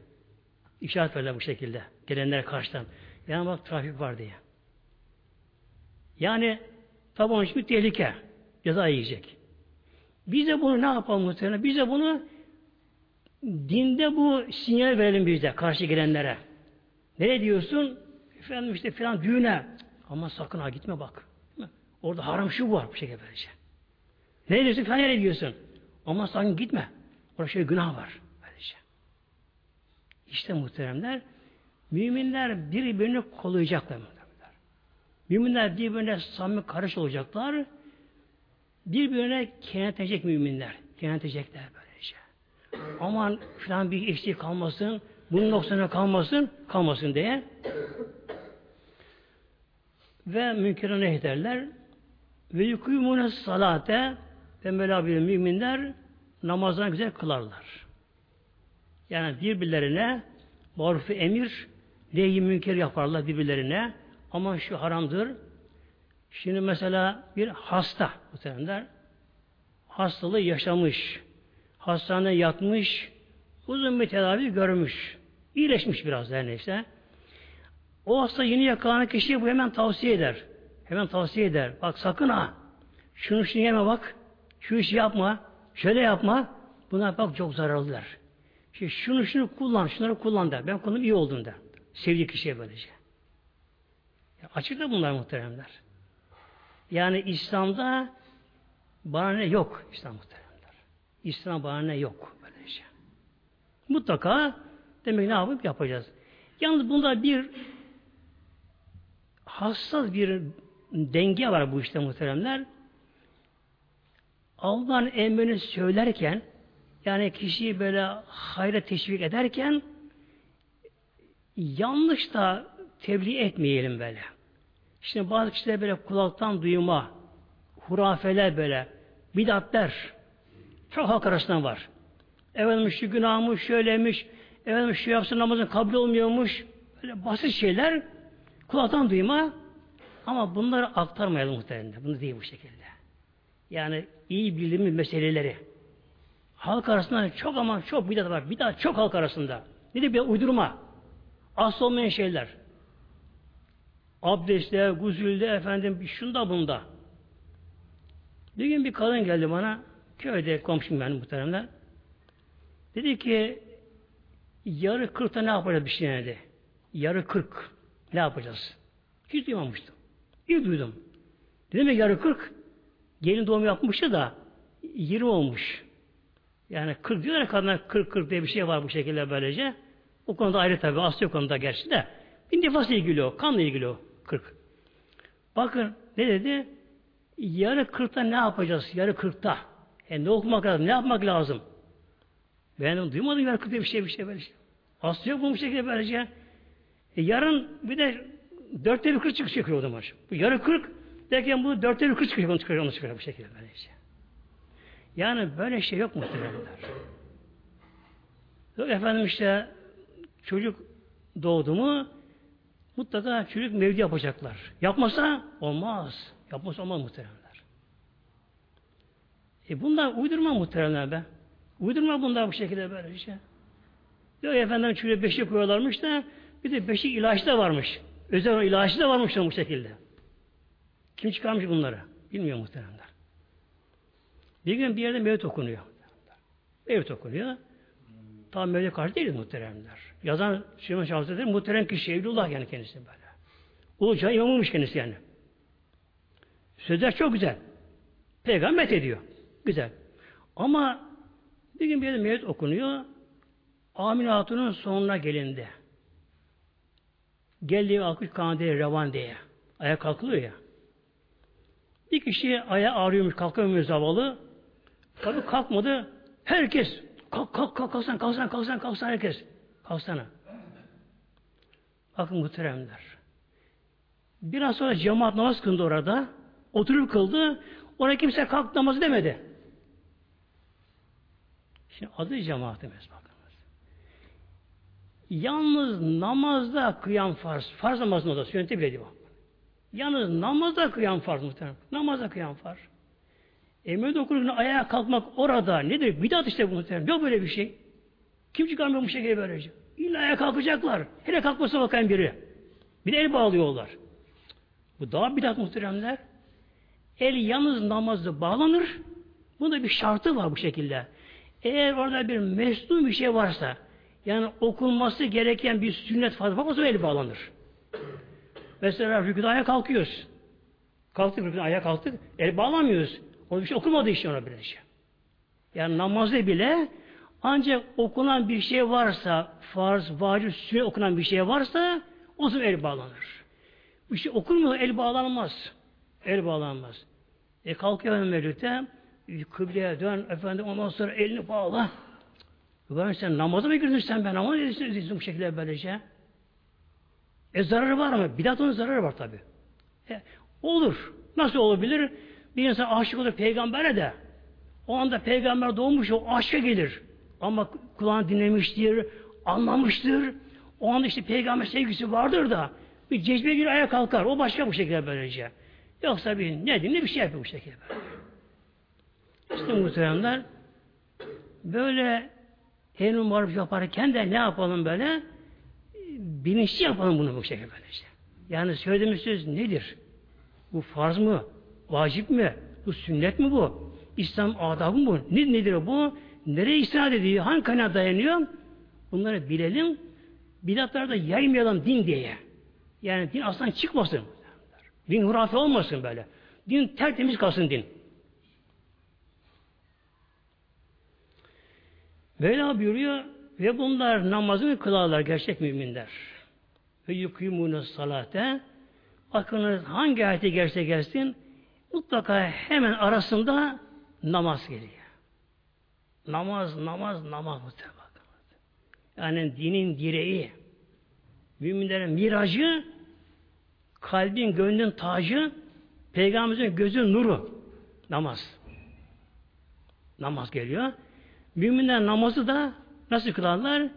İşaret verirler bu şekilde. Gelenler karşıdan. Yani bak trafik var diye. Yani tabi onun için bir tehlike. Ceza yiyecek. Biz de bunu ne yapalım muhtemelen? Biz de bunu dinde bu sinyal verelim biz de karşı gelenlere. Ne diyorsun? Efendim işte filan düğüne. Ama sakın ha gitme bak. Orada haram şu var bu şekilde böylece. Ne diyorsun falan ne diyorsun? Ama sakın gitme. Orada şey günah var. Böylece. İşte muhteremler müminler birbirini kollayacaklar. Müminler birbirine samimi karış olacaklar. Birbirine kenetecek müminler. Kenetecekler böylece. Aman filan bir eşlik kalmasın, bunun noksanı kalmasın, kalmasın diye. Ve münkere ne ederler? Ve yukûmûne salate ve melâbil müminler namazlarını güzel kılarlar. Yani birbirlerine maruf emir, neyi münker yaparlar birbirlerine. Ama şu haramdır. Şimdi mesela bir hasta muhtemelenler hastalığı yaşamış, hastaneye yatmış, uzun bir tedavi görmüş, iyileşmiş biraz her neyse. O hasta yeni yakalanan kişiye bu hemen tavsiye eder. Hemen tavsiye eder. Bak sakın ha. Şunu şunu yeme bak. Şu işi yapma. Şöyle yapma. Bunlar bak çok zararlılar. Şimdi şunu şunu kullan, şunları kullan der. Ben konum iyi oldum der. Sevdiği kişiye böylece. Ya açık da bunlar muhteremler. Yani İslam'da bana ne yok İslam muhteremler. İslam bana ne yok böylece. Mutlaka demek ne yapıp yapacağız. Yalnız bunda bir hassas bir denge var bu işte muhteremler. Allah'ın emrini söylerken yani kişiyi böyle hayra teşvik ederken yanlış da tebliğ etmeyelim böyle. Şimdi bazı kişiler böyle kulaktan duyuma, hurafeler böyle, bidatler çok halk arasında var. Efendim şu günahmış, şöylemiş, efendim şu yapsın namazın kabul olmuyormuş. Böyle basit şeyler kulaktan duyma ama bunları aktarmayalım muhtemelen. Bunu değil bu şekilde. Yani iyi bildiğimiz meseleleri. Halk arasında çok ama çok bidat var. Bidat çok halk arasında. Ne de bir uydurma. Asıl olmayan şeyler. Abdestte, guzülde, efendim şunda bunda. Bir gün bir kadın geldi bana. Köyde komşum benim muhteremler. Dedi ki yarı kırkta ne yapacağız bir şey dedi. Yarı kırk. Ne yapacağız? Hiç duymamıştım. İlk duydum. Dedim ya yarı kırk. Gelin doğum yapmıştı da 20 olmuş. Yani 40 diyorlar kadına 40 40 diye bir şey var bu şekilde böylece. O konuda ayrı tabi. Aslı konuda gerçi de. Bir nefasla ilgili o. Kanla ilgili o. 40. Bakın ne dedi? Yarı 40'ta ne yapacağız? Yarı 40'ta. E ne okumak lazım? Ne yapmak lazım? Ben duymadım yarı 40'ta bir şey bir şey böyle şey. Aslı yok bu şekilde böylece? E yarın bir de dörtte bir 40 çıkıyor o zaman. Bu yarı 40 derken bu dörtte bir 40 çıkıyor. Onu çıkıyor, onu çıkıyor bu şekilde böylece. Yani böyle şey yok muhtemelenler. Efendim işte çocuk doğdu mu mutlaka çocuk mevdi yapacaklar. Yapmasa olmaz. Yapmasa olmaz muhteremler. E bunlar uydurma muhteremler be. Uydurma bunlar bu şekilde böyle şey. Yok efendim çocuğa beşik koyuyorlarmış da bir de beşik ilaçı da varmış. Özel ilaçı da varmış bu şekilde. Kim çıkarmış bunları? Bilmiyor muhteremler. Bir gün bir yerde mevlüt okunuyor. Mevlüt okunuyor. Tam mevlüt karşı değiliz muhteremler. Yazan Süleyman Şah Hazretleri muhterem kişi Evlullah yani kendisi böyle. Uluca imamıymış kendisi yani. Sözler çok güzel. Peygamber ediyor. Güzel. Ama bir gün bir mevlüt okunuyor. Amine Hatun'un sonuna gelindi. Geldiği alkış kanadeli revan diye. Ayağa kalkılıyor ya. Bir kişi ayağı ağrıyormuş, kalkamıyor zavallı. Tabi kalkmadı. Herkes kalk kalk kalk kalksan kalksan kalksan kalksan herkes. Kalksana. Bakın muhteremler. Biraz sonra cemaat namaz kıldı orada. Oturup kıldı. Oraya kimse kalk namazı demedi. Şimdi adı cemaat demez bakınız. Yalnız namazda kıyam farz. Farz namazında da yöntem bile diyor. Yalnız namazda kıyam farz muhtemelen. Namazda kıyam farz. Emret okurken ayağa kalkmak orada nedir? Bidat işte bu muhtemelen. Yok böyle bir şey. Kim çıkarmıyor bu şekilde böylece? İlla ayağa kalkacaklar. Hele kalkmasa bakayım biri. Bir de el bağlıyorlar. Bu daha bidat muhteremler. El yalnız namazda bağlanır. Bunda bir şartı var bu şekilde. Eğer orada bir mesnun bir şey varsa, yani okunması gereken bir sünnet fazla varsa el bağlanır. Mesela rüküde ayağa kalkıyoruz. Kalktık rüküde ayağa kalktık. El bağlamıyoruz. O bir şey okumadığı için ona bir şey. Yani namazda bile ancak okunan bir şey varsa, farz, vacip, süre okunan bir şey varsa o zaman el bağlanır. Bir şey okunmuyor, el bağlanmaz. El bağlanmaz. E kalkıyor mevlütte, kıbleye dön, efendim ondan sonra elini bağla. Ben sen namaza mı girdin sen ben namaz edilsin bu şekilde böylece. E zararı var mı? Bidatın zararı var tabi. E, olur. Nasıl olabilir? Bir insan aşık olur peygambere de O anda peygamber doğmuş o aşka gelir. Ama kulağını dinlemiştir, anlamıştır. O anda işte peygamber sevgisi vardır da bir cezbe bir ayağa kalkar. O başka bu şekilde böylece. Yoksa bir ne dinle bir şey yapıyor bu şekilde böyle. İşte muhteremler böyle henüz maruf yaparken de ne yapalım böyle? Bilinçli yapalım bunu bu şekilde böylece. Yani söylediğimiz söz nedir? Bu farz mı? Vacip mi? Bu sünnet mi bu? İslam adabı mı? Ne, nedir bu? Nereye istinad ediyor? Hangi kaynağa dayanıyor? Bunları bilelim. Bidatları da yaymayalım din diye. Yani din aslan çıkmasın. Din hurafe olmasın böyle. Din tertemiz kalsın din. Mevla buyuruyor ve bunlar namazını kılarlar gerçek müminler. Ve yukimune salate bakınız hangi ayeti gerçek gelsin mutlaka hemen arasında namaz geliyor. Namaz, namaz, namaz muhtemelen. Yani dinin direği, müminlerin miracı, kalbin, gönlün tacı, peygamberimizin gözün nuru. Namaz. Namaz geliyor. Müminler namazı da nasıl kılarlar?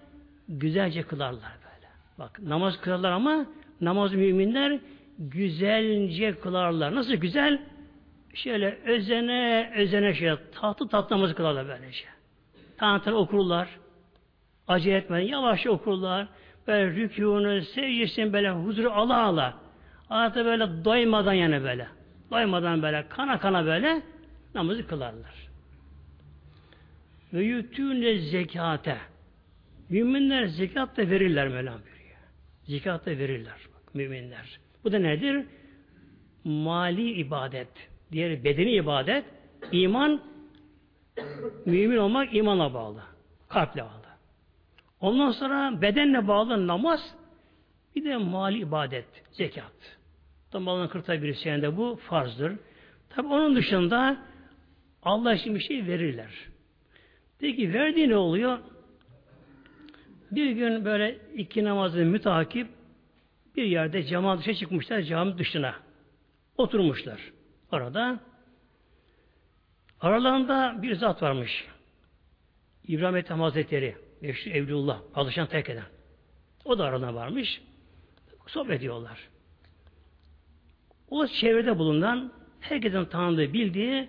Güzelce kılarlar böyle. Bak namaz kılarlar ama namaz müminler güzelce kılarlar. Nasıl güzel? Şöyle özene özene şey tatlı tatlı namazı kılarlar böylece. Tanrı okurlar. Acele etmeden yavaşça okurlar. Böyle rükûnu, secdesini böyle huzuru ala ala. Artık böyle doymadan yani böyle. Doymadan böyle kana kana böyle namazı kılarlar. Ve yutûne zekate. Müminler zekat da verirler Mevlam buyuruyor. Zekat da verirler bak, müminler. Bu da nedir? Mali ibadet. Diğer bedeni ibadet. iman mümin olmak imana bağlı. Kalple bağlı. Ondan sonra bedenle bağlı namaz bir de mali ibadet, zekat. Malın kırkta bir senede bu farzdır. Tabi onun dışında Allah için bir şey verirler. Peki verdiği ne oluyor? Bir gün böyle iki namazı mütakip bir yerde cemaat dışa çıkmışlar cami dışına. Oturmuşlar. Orada aralarında bir zat varmış. İbrahim Ethem Hazretleri. Meşhur Evliullah. Alışan terk eden. O da aralarına varmış. Sohbet ediyorlar. O çevrede bulunan herkesin tanıdığı, bildiği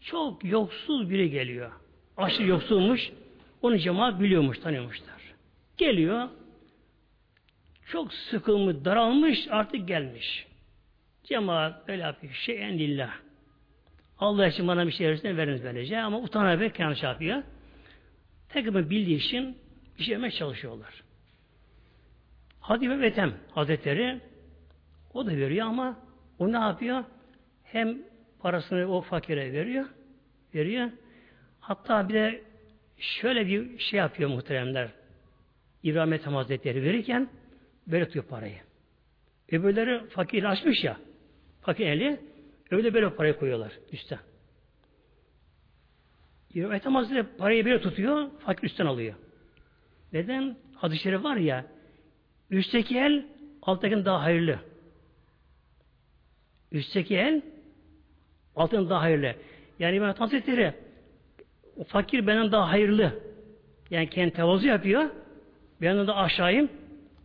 çok yoksul biri geliyor. Aşırı yoksulmuş. Onu cemaat biliyormuş, tanıyormuşlar. Geliyor. Çok sıkılmış, daralmış, artık gelmiş. Cemaat yapıyor. Şeyen lillah. Allah için bana bir şey verirsen veriniz böylece. Ama utanarak yanlış yapıyor. Tekrar bildiği için bir şey yapmaya çalışıyorlar. Hadi ve Etem Hazretleri o da veriyor ama o ne yapıyor? Hem parasını o fakire veriyor, veriyor. Hatta bir de şöyle bir şey yapıyor muhteremler. İbrahim Ethem Hazretleri verirken böyle tutuyor parayı. Öbürleri fakir açmış ya. Fakir eli öyle böyle parayı koyuyorlar üstten. Ethem Hazretleri parayı böyle tutuyor, fakir üstten alıyor. Neden? Hadis-i şerif var ya, üstteki el alttakinin daha hayırlı. Üstteki el altın daha hayırlı. Yani İbrahim Hazretleri o fakir benden daha hayırlı. Yani kendi tevazu yapıyor. Ben de aşağıyım.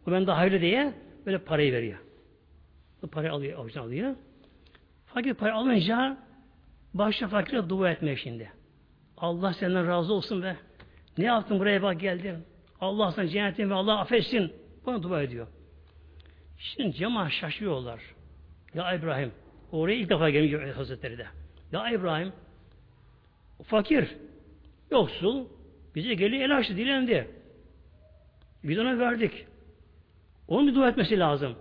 O benden daha hayırlı diye böyle parayı veriyor. Bu parayı alıyor, avucuna alıyor. Fakir parayı alınca başta fakire dua etmeye şimdi. Allah senden razı olsun ve ne yaptın buraya bak geldin. Allah sana cennetin ve Allah affetsin. Buna dua ediyor. Şimdi cemaat şaşıyorlar. Ya İbrahim, oraya ilk defa gelmiş Hazretleri de. Ya İbrahim, fakir, yoksul, bize geliyor el açtı, dilendi. Biz ona verdik. Onun bir dua etmesi lazım.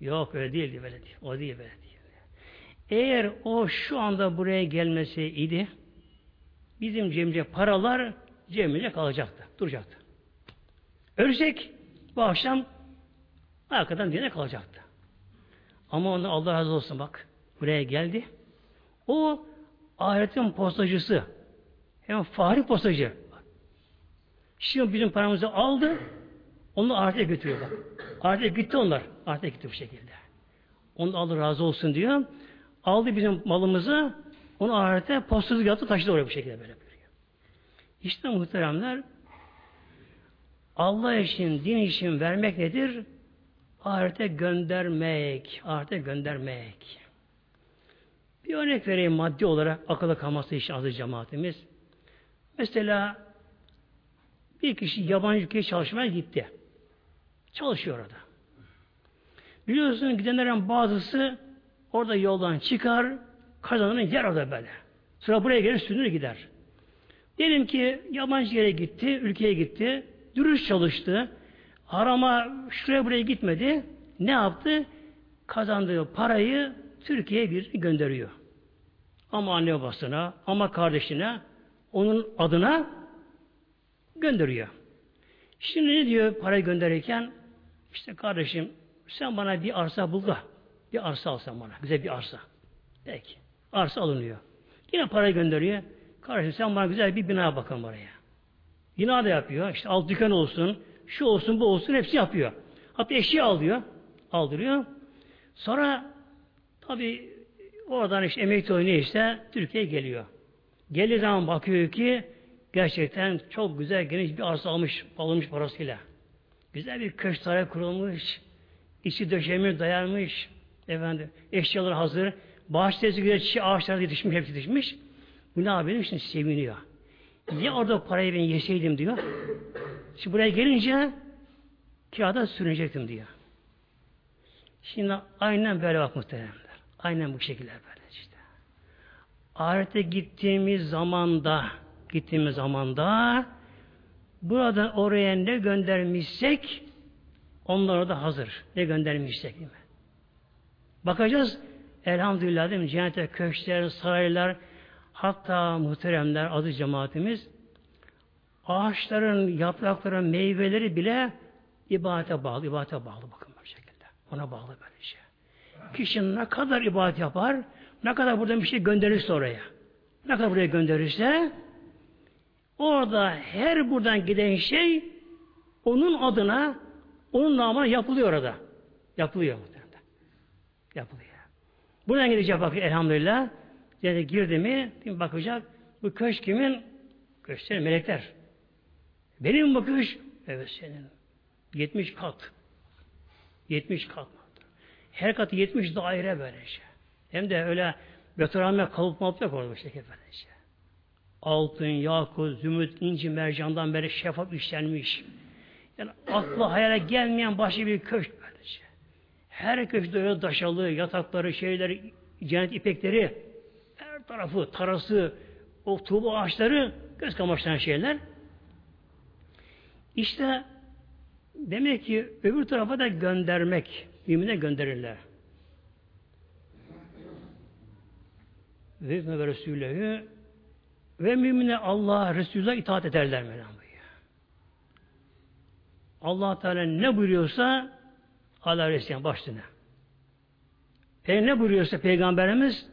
Yok öyle değildi böyle değil. O değil böyle değil. Eğer o şu anda buraya gelmesi idi, bizim cemce paralar cemile kalacaktı, duracaktı. Ölecek bu akşam arkadan dine kalacaktı. Ama ondan Allah razı olsun bak. Buraya geldi. O ahiretin postacısı. Hem fahri postacı. Şimdi bizim paramızı aldı. Onu ahirete götürüyor bak. Ahirete gitti onlar. Ahirete gitti bu şekilde. Onu Allah razı olsun diyor. Aldı bizim malımızı Onu ahirete postacılık yaptı taşıdı oraya bu şekilde böyle. İşte muhteremler Allah için, din için vermek nedir? Ahirete göndermek. Ahirete göndermek. Bir örnek vereyim maddi olarak akılda kalması için aziz cemaatimiz. Mesela bir kişi yabancı ülkeye çalışmaya gitti. Çalışıyor orada. Biliyorsun gidenlerin bazısı orada yoldan çıkar, kazanını yer orada böyle. Sonra buraya gelir sürünür gider. Diyelim ki yabancı yere gitti, ülkeye gitti, dürüst çalıştı, harama şuraya buraya gitmedi. Ne yaptı? Kazandığı parayı Türkiye'ye bir gönderiyor. Ama anne babasına, ama kardeşine, onun adına gönderiyor. Şimdi ne diyor parayı gönderirken? İşte kardeşim sen bana bir arsa bul da bir arsa alsan bana. Güzel bir arsa. Peki. Arsa alınıyor. Yine parayı gönderiyor. Kardeşim sen bana güzel bir bina bakın buraya. Bina da yapıyor. İşte alt dükkan olsun, şu olsun, bu olsun hepsi yapıyor. Hatta eşya alıyor. Aldırıyor. Sonra tabi oradan işte emekli oynuyor işte Türkiye'ye geliyor. Geldiği zaman bakıyor ki gerçekten çok güzel geniş bir arsa almış, alınmış parasıyla. Güzel bir köşk saray kurulmuş, içi döşemiş, dayanmış, efendim, eşyalar hazır, bahçesi güzel çiçeği ağaçlar yetişmiş, hepsi yetişmiş. Bu ne yapayım? Şimdi seviniyor. Ya orada parayı ben yeseydim diyor. Şimdi buraya gelince kağıda sürünecektim diyor. Şimdi aynen böyle bak muhteremler. Aynen bu şekilde böyle işte. Ahirete gittiğimiz zamanda gittiğimiz zamanda burada oraya ne göndermişsek onlar da hazır. Ne göndermişsek değil mi? Bakacağız elhamdülillah değil mi? Cennete köşkler, saraylar hatta muhteremler, aziz cemaatimiz ağaçların, yaprakların, meyveleri bile ibadete bağlı, ibadete bağlı bakın bu şekilde. Ona bağlı böyle şey. Kişi ne kadar ibadet yapar, ne kadar burada bir şey gönderirse oraya, ne kadar buraya gönderirse orada her buradan giden şey onun adına, onun namına yapılıyor orada. Yapılıyor. Yapılıyor. Buradan gidecek bakıyor elhamdülillah. Yani girdi mi bakacak bu köşk kimin? Köşkler melekler. Benim bu köşk? Evet senin. 70 kat. 70 kat. Her katı 70 daire böyle şey. Hem de öyle betonarme kalıp malıp yok orada işte böyle şey. Altın, yakut, zümrüt, inci, mercandan böyle şeffaf işlenmiş. Yani akla hayale gelmeyen başka bir köşk. Her köşkte öyle daşalı, yatakları, şeyleri, cennet ipekleri, her tarafı, tarası, o tuğba ağaçları göz kamaştıran şeyler. İşte demek ki öbür tarafa da göndermek, mümine gönderirler. Ve ve Resulü'yü ve mümine Allah Resulü'ne itaat ederler Mevlam Allah Teala ne buyuruyorsa Allah Resulü'ne başlığına. Peki ne buyuruyorsa Peygamberimiz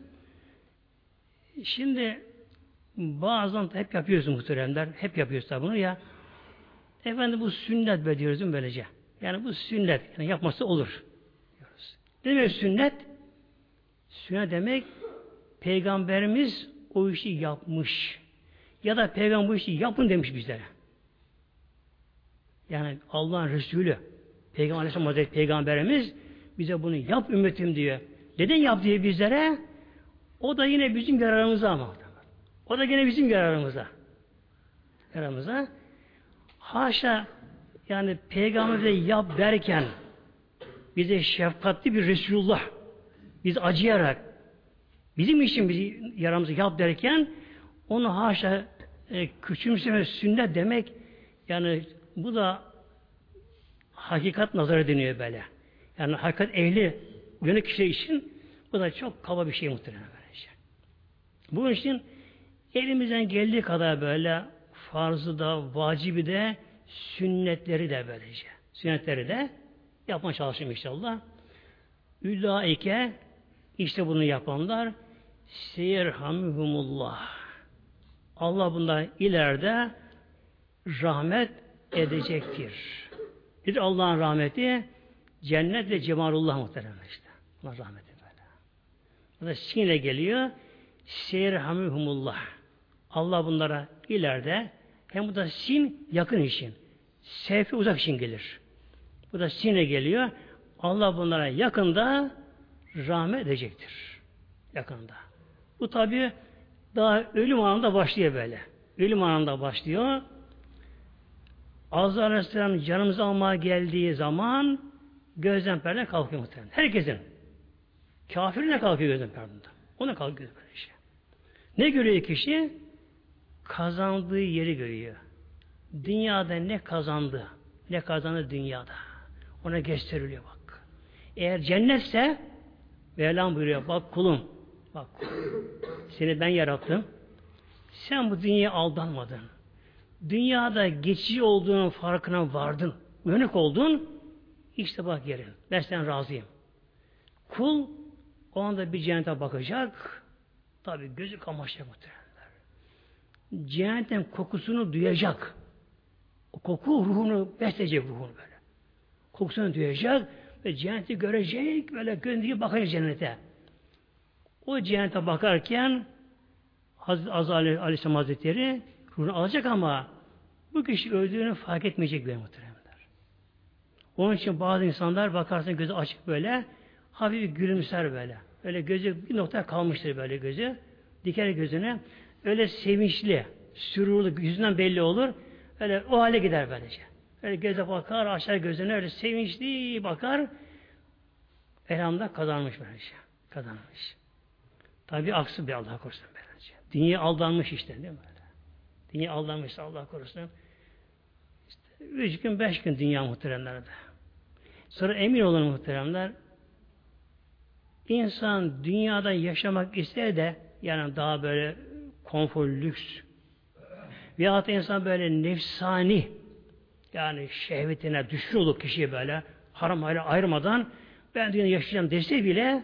şimdi bazen hep yapıyoruz muhteremler. Hep yapıyoruz tabi bunu ya. Efendim bu sünnet be diyoruz böylece. Yani bu sünnet. Yani yapması olur. Diyoruz. Ne demek sünnet? Sünnet demek Peygamberimiz o işi yapmış. Ya da Peygamber bu işi yapın demiş bizlere. Yani Allah'ın Resulü Peygamber Aleyhisselam Hazreti Peygamberimiz bize bunu yap ümmetim diyor. Neden yap diye bizlere? O da yine bizim yararımıza ama. O da yine bizim yararımıza. Yararımıza. Haşa yani peygamber yap derken bize şefkatli bir Resulullah biz acıyarak bizim için bizi yaramızı yap derken onu haşa e, küçümseme sünnet demek yani bu da hakikat nazarı deniyor böyle. Yani hakikat ehli uyanık kişi için bu da çok kaba bir şey muhtemelen böylece. Bunun için elimizden geldiği kadar böyle farzı da, vacibi de, sünnetleri de böylece. Sünnetleri de yapmaya çalışayım inşallah. Ülaike işte bunu yapanlar seyirhamhumullah. Allah bunlar ileride rahmet edecektir. Bir Allah'ın rahmeti cennet ve cemalullah muhterem işte. Allah rahmeti böyle. Bu da sinle geliyor. Seyrhamihumullah. Allah bunlara ileride hem bu da sin yakın için. Sevfi uzak için gelir. Bu da sine geliyor. Allah bunlara yakında rahmet edecektir. Yakında. Bu tabi daha ölüm anında başlıyor böyle. Ölüm anında başlıyor. Azza Aleyhisselam canımızı almaya geldiği zaman gözden perde kalkıyor muhtemelen. Herkesin. Kafirin de kalkıyor gözden perdinde. Ona kalkıyor böyle şey. Ne görüyor kişi? Kazandığı yeri görüyor. Dünyada ne kazandı? Ne kazandı dünyada? Ona gösteriliyor bak. Eğer cennetse Mevlam buyuruyor bak kulum bak seni ben yarattım. Sen bu dünyaya aldanmadın. Dünyada geçici olduğunun farkına vardın. Uyanık oldun. İşte bak yerin. Ben sen razıyım. Kul o anda bir cennete bakacak. Tabi gözü kamaşacak muhtemelenler. Cehennetin kokusunu duyacak. O koku ruhunu besleyecek ruhunu böyle. Kokusunu duyacak ve cenneti görecek böyle gönlü bakacak cennete. O cennete bakarken Hazreti Azali Aleyhisselam Hazretleri ruhunu alacak ama bu kişi öldüğünü fark etmeyecek böyle muhteremler. Onun için bazı insanlar bakarsın gözü açık böyle hafif gülümser böyle. Öyle gözü bir nokta kalmıştır böyle gözü. Diker gözüne. Öyle sevinçli, sürurlu, yüzünden belli olur. Öyle o hale gider böylece. Öyle göze bakar, aşağı gözüne öyle sevinçli bakar. Elhamda kazanmış böylece. Kazanmış. Tabi aksi bir Allah korusun böylece. Dünya aldanmış işte değil mi? Dünya aldanmışsa Allah korusun. Üç gün, beş gün dünya muhteremlerde. Sonra emin olun muhteremler, insan dünyada yaşamak ister de yani daha böyle konfor, lüks veyahut insan böyle nefsani yani şehvetine düşür olur kişiye böyle haram hayra ayırmadan ben dünyada yaşayacağım dese bile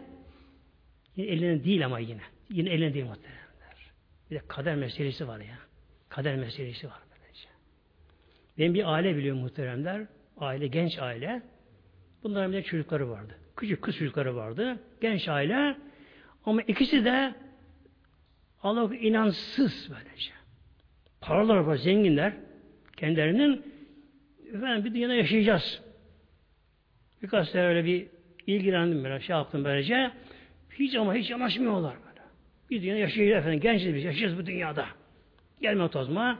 yine eline değil ama yine. Yine eline değil muhteremler. Bir de kader meselesi var ya. Kader meselesi var Benim bir aile biliyorum muhteremler. Aile, genç aile. Bunların bir de çocukları vardı. Küçük kız çocukları vardı. Genç aile. Ama ikisi de Allah inansız böylece. Paralar var, zenginler. Kendilerinin efendim bir dünyada yaşayacağız. Birkaç sene öyle bir ilgilendim böyle, şey yaptım böylece. Hiç ama hiç yanaşmıyorlar böyle. Bir dünyada yaşayacağız efendim. Gençiz biz, yaşayacağız bu dünyada. Gelme tozma.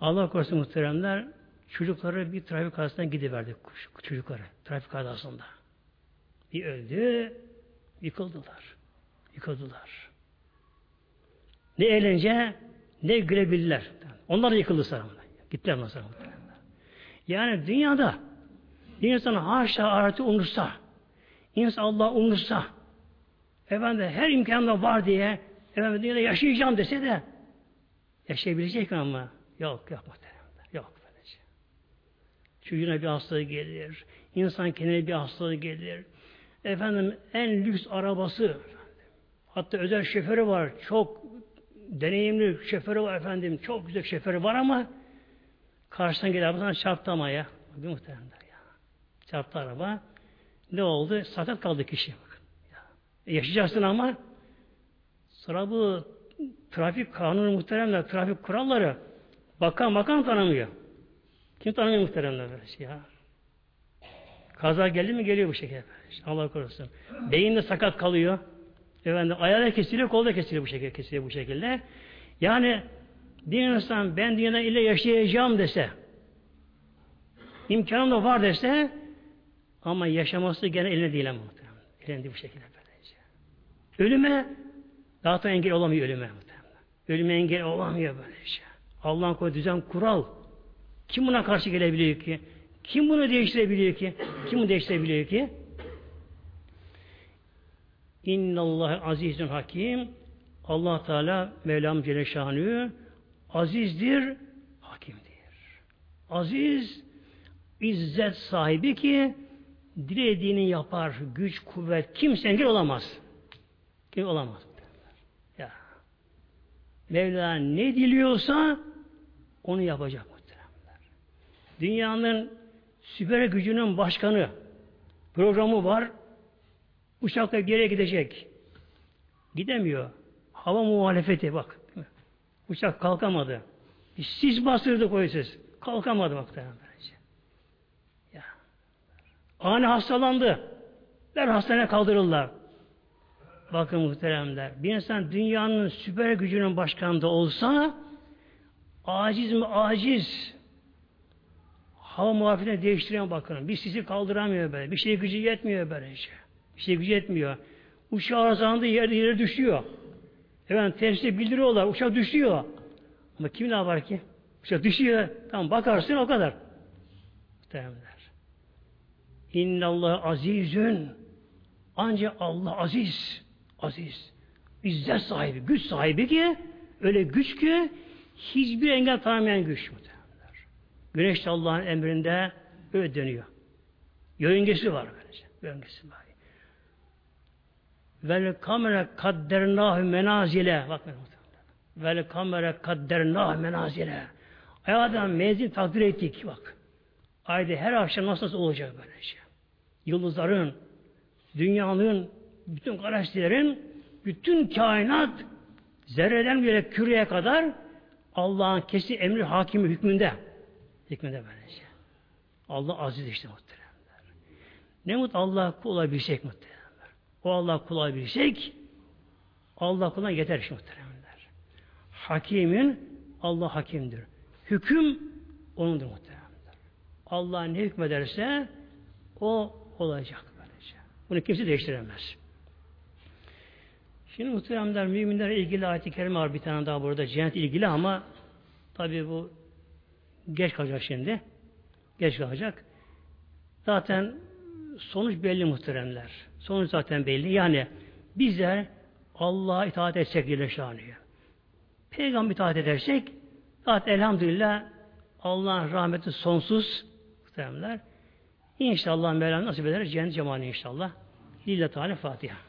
Allah korusun muhteremler çocukları bir trafik kazasına gidiverdi çocukları. Trafik kazasında. Bir öldü, yıkıldılar. Yıkıldılar. Ne eğlence, ne gülebilirler. Onlar da yıkıldı sonra. Gittiler ondan sonra. Yani dünyada bir insan haşa ahireti unutsa, insan Allah unutsa, efendim her imkanı var diye efendim dünyada yaşayacağım dese de yaşayabilecek ama? Yok, yok muhtemelen. Yok böylece. Çocuğuna bir hastalığı gelir. İnsan kendine bir hastalığı gelir. Efendim en lüks arabası hatta özel şoförü var. Çok deneyimli şoförü var efendim. Çok güzel şoförü var ama karşıdan gelen araba çarptı ama ya. Bir muhtemelen ya. Çarptı araba. Ne oldu? Sakat kaldı kişi. E, yaşayacaksın ama sonra bu trafik kanunu muhteremler, trafik kuralları bakan bakan tanımıyor. Kim tanımıyor muhteremler böyle şey ya. Kaza geldi mi geliyor bu şekilde. Allah korusun. Beyin de sakat kalıyor. Efendim ayağı da kesiliyor, kol da kesiliyor bu şekilde, kesiliyor bu şekilde. Yani bir insan ben dünyada ile yaşayacağım dese imkanım da var dese ama yaşaması gene eline değil ama. Eline bu şekilde böylece. Ölüme daha da engel olamıyor ölüme. Ölüme engel olamıyor böylece. Allah'ın koyduğu düzen kural. Kim buna karşı gelebiliyor ki? Kim bunu değiştirebiliyor ki? Kim bunu değiştirebiliyor ki? İnnallâhe azizün hakim. Allah Teala Mevlam Celle azizdir, hakimdir. Aziz, izzet sahibi ki dilediğini yapar, güç, kuvvet, kimse engel olamaz. Kim olamaz. Ya. Mevla ne diliyorsa onu yapacak muhteremler. Dünyanın süper gücünün başkanı programı var. Uçakla geriye gidecek. Gidemiyor. hava muhalefeti bak. Uçak kalkamadı. Sis bastırdı koyu ses. Kalkamadı muhtemelen. Ya. Ani hastalandı. Der hastaneye kaldırırlar. Bakın muhteremler. Bir insan dünyanın süper gücünün başkanında olsa aciz mi aciz hava muhafifine değiştiren bakın. Bir sisi kaldıramıyor böyle. Bir şey gücü yetmiyor böylece. Bir şey gücü yetmiyor. Uçağı arızalandı yerde yere düşüyor. Efendim temsilde bildiriyorlar. Uçak düşüyor. Ama kim ne yapar ki? Uçak düşüyor. Tamam bakarsın o kadar. Muhtemelenler. İnnallah azizün ancak Allah aziz. Aziz. İzzet sahibi, güç sahibi ki öyle güç ki hiçbir engel tanımayan güç muhtemelenler. Güneş de Allah'ın emrinde öyle dönüyor. Yörüngesi var böylece. Yörüngesi var. Vel kamera kaddernâhü menazile. Bakın Vel kamera kaddernâhü menazile. Ayağdan menzil takdir ettik bak. Ayda her akşam nasıl olacak böylece. Yıldızların, dünyanın, bütün galaksilerin, bütün kainat zerreden bile küreye kadar Allah'ın kesin emri hakimi hükmünde. Hükmünde böylece. Allah aziz işte muhteremler. Ne mutlu Allah kul olabilsek muhteremler. O Allah kul olabilsek Allah kuluna yeter işte muhteremler. Hakimin Allah hakimdir. Hüküm onundur muhteremler. Allah ne hükmederse o olacak böylece. Bunu kimse değiştiremez. Şimdi muhteremler müminlere ilgili ayet-i kerime var bir tane daha burada cennet ilgili ama tabi bu geç kalacak şimdi. Geç kalacak. Zaten sonuç belli muhteremler. Sonuç zaten belli. Yani bizler Allah'a itaat etsek şanıyor. Peygamber itaat edersek zaten elhamdülillah Allah'ın rahmeti sonsuz muhteremler. İnşallah Mevlam nasip eder cennet cemali inşallah. Lillahi Teala Fatiha.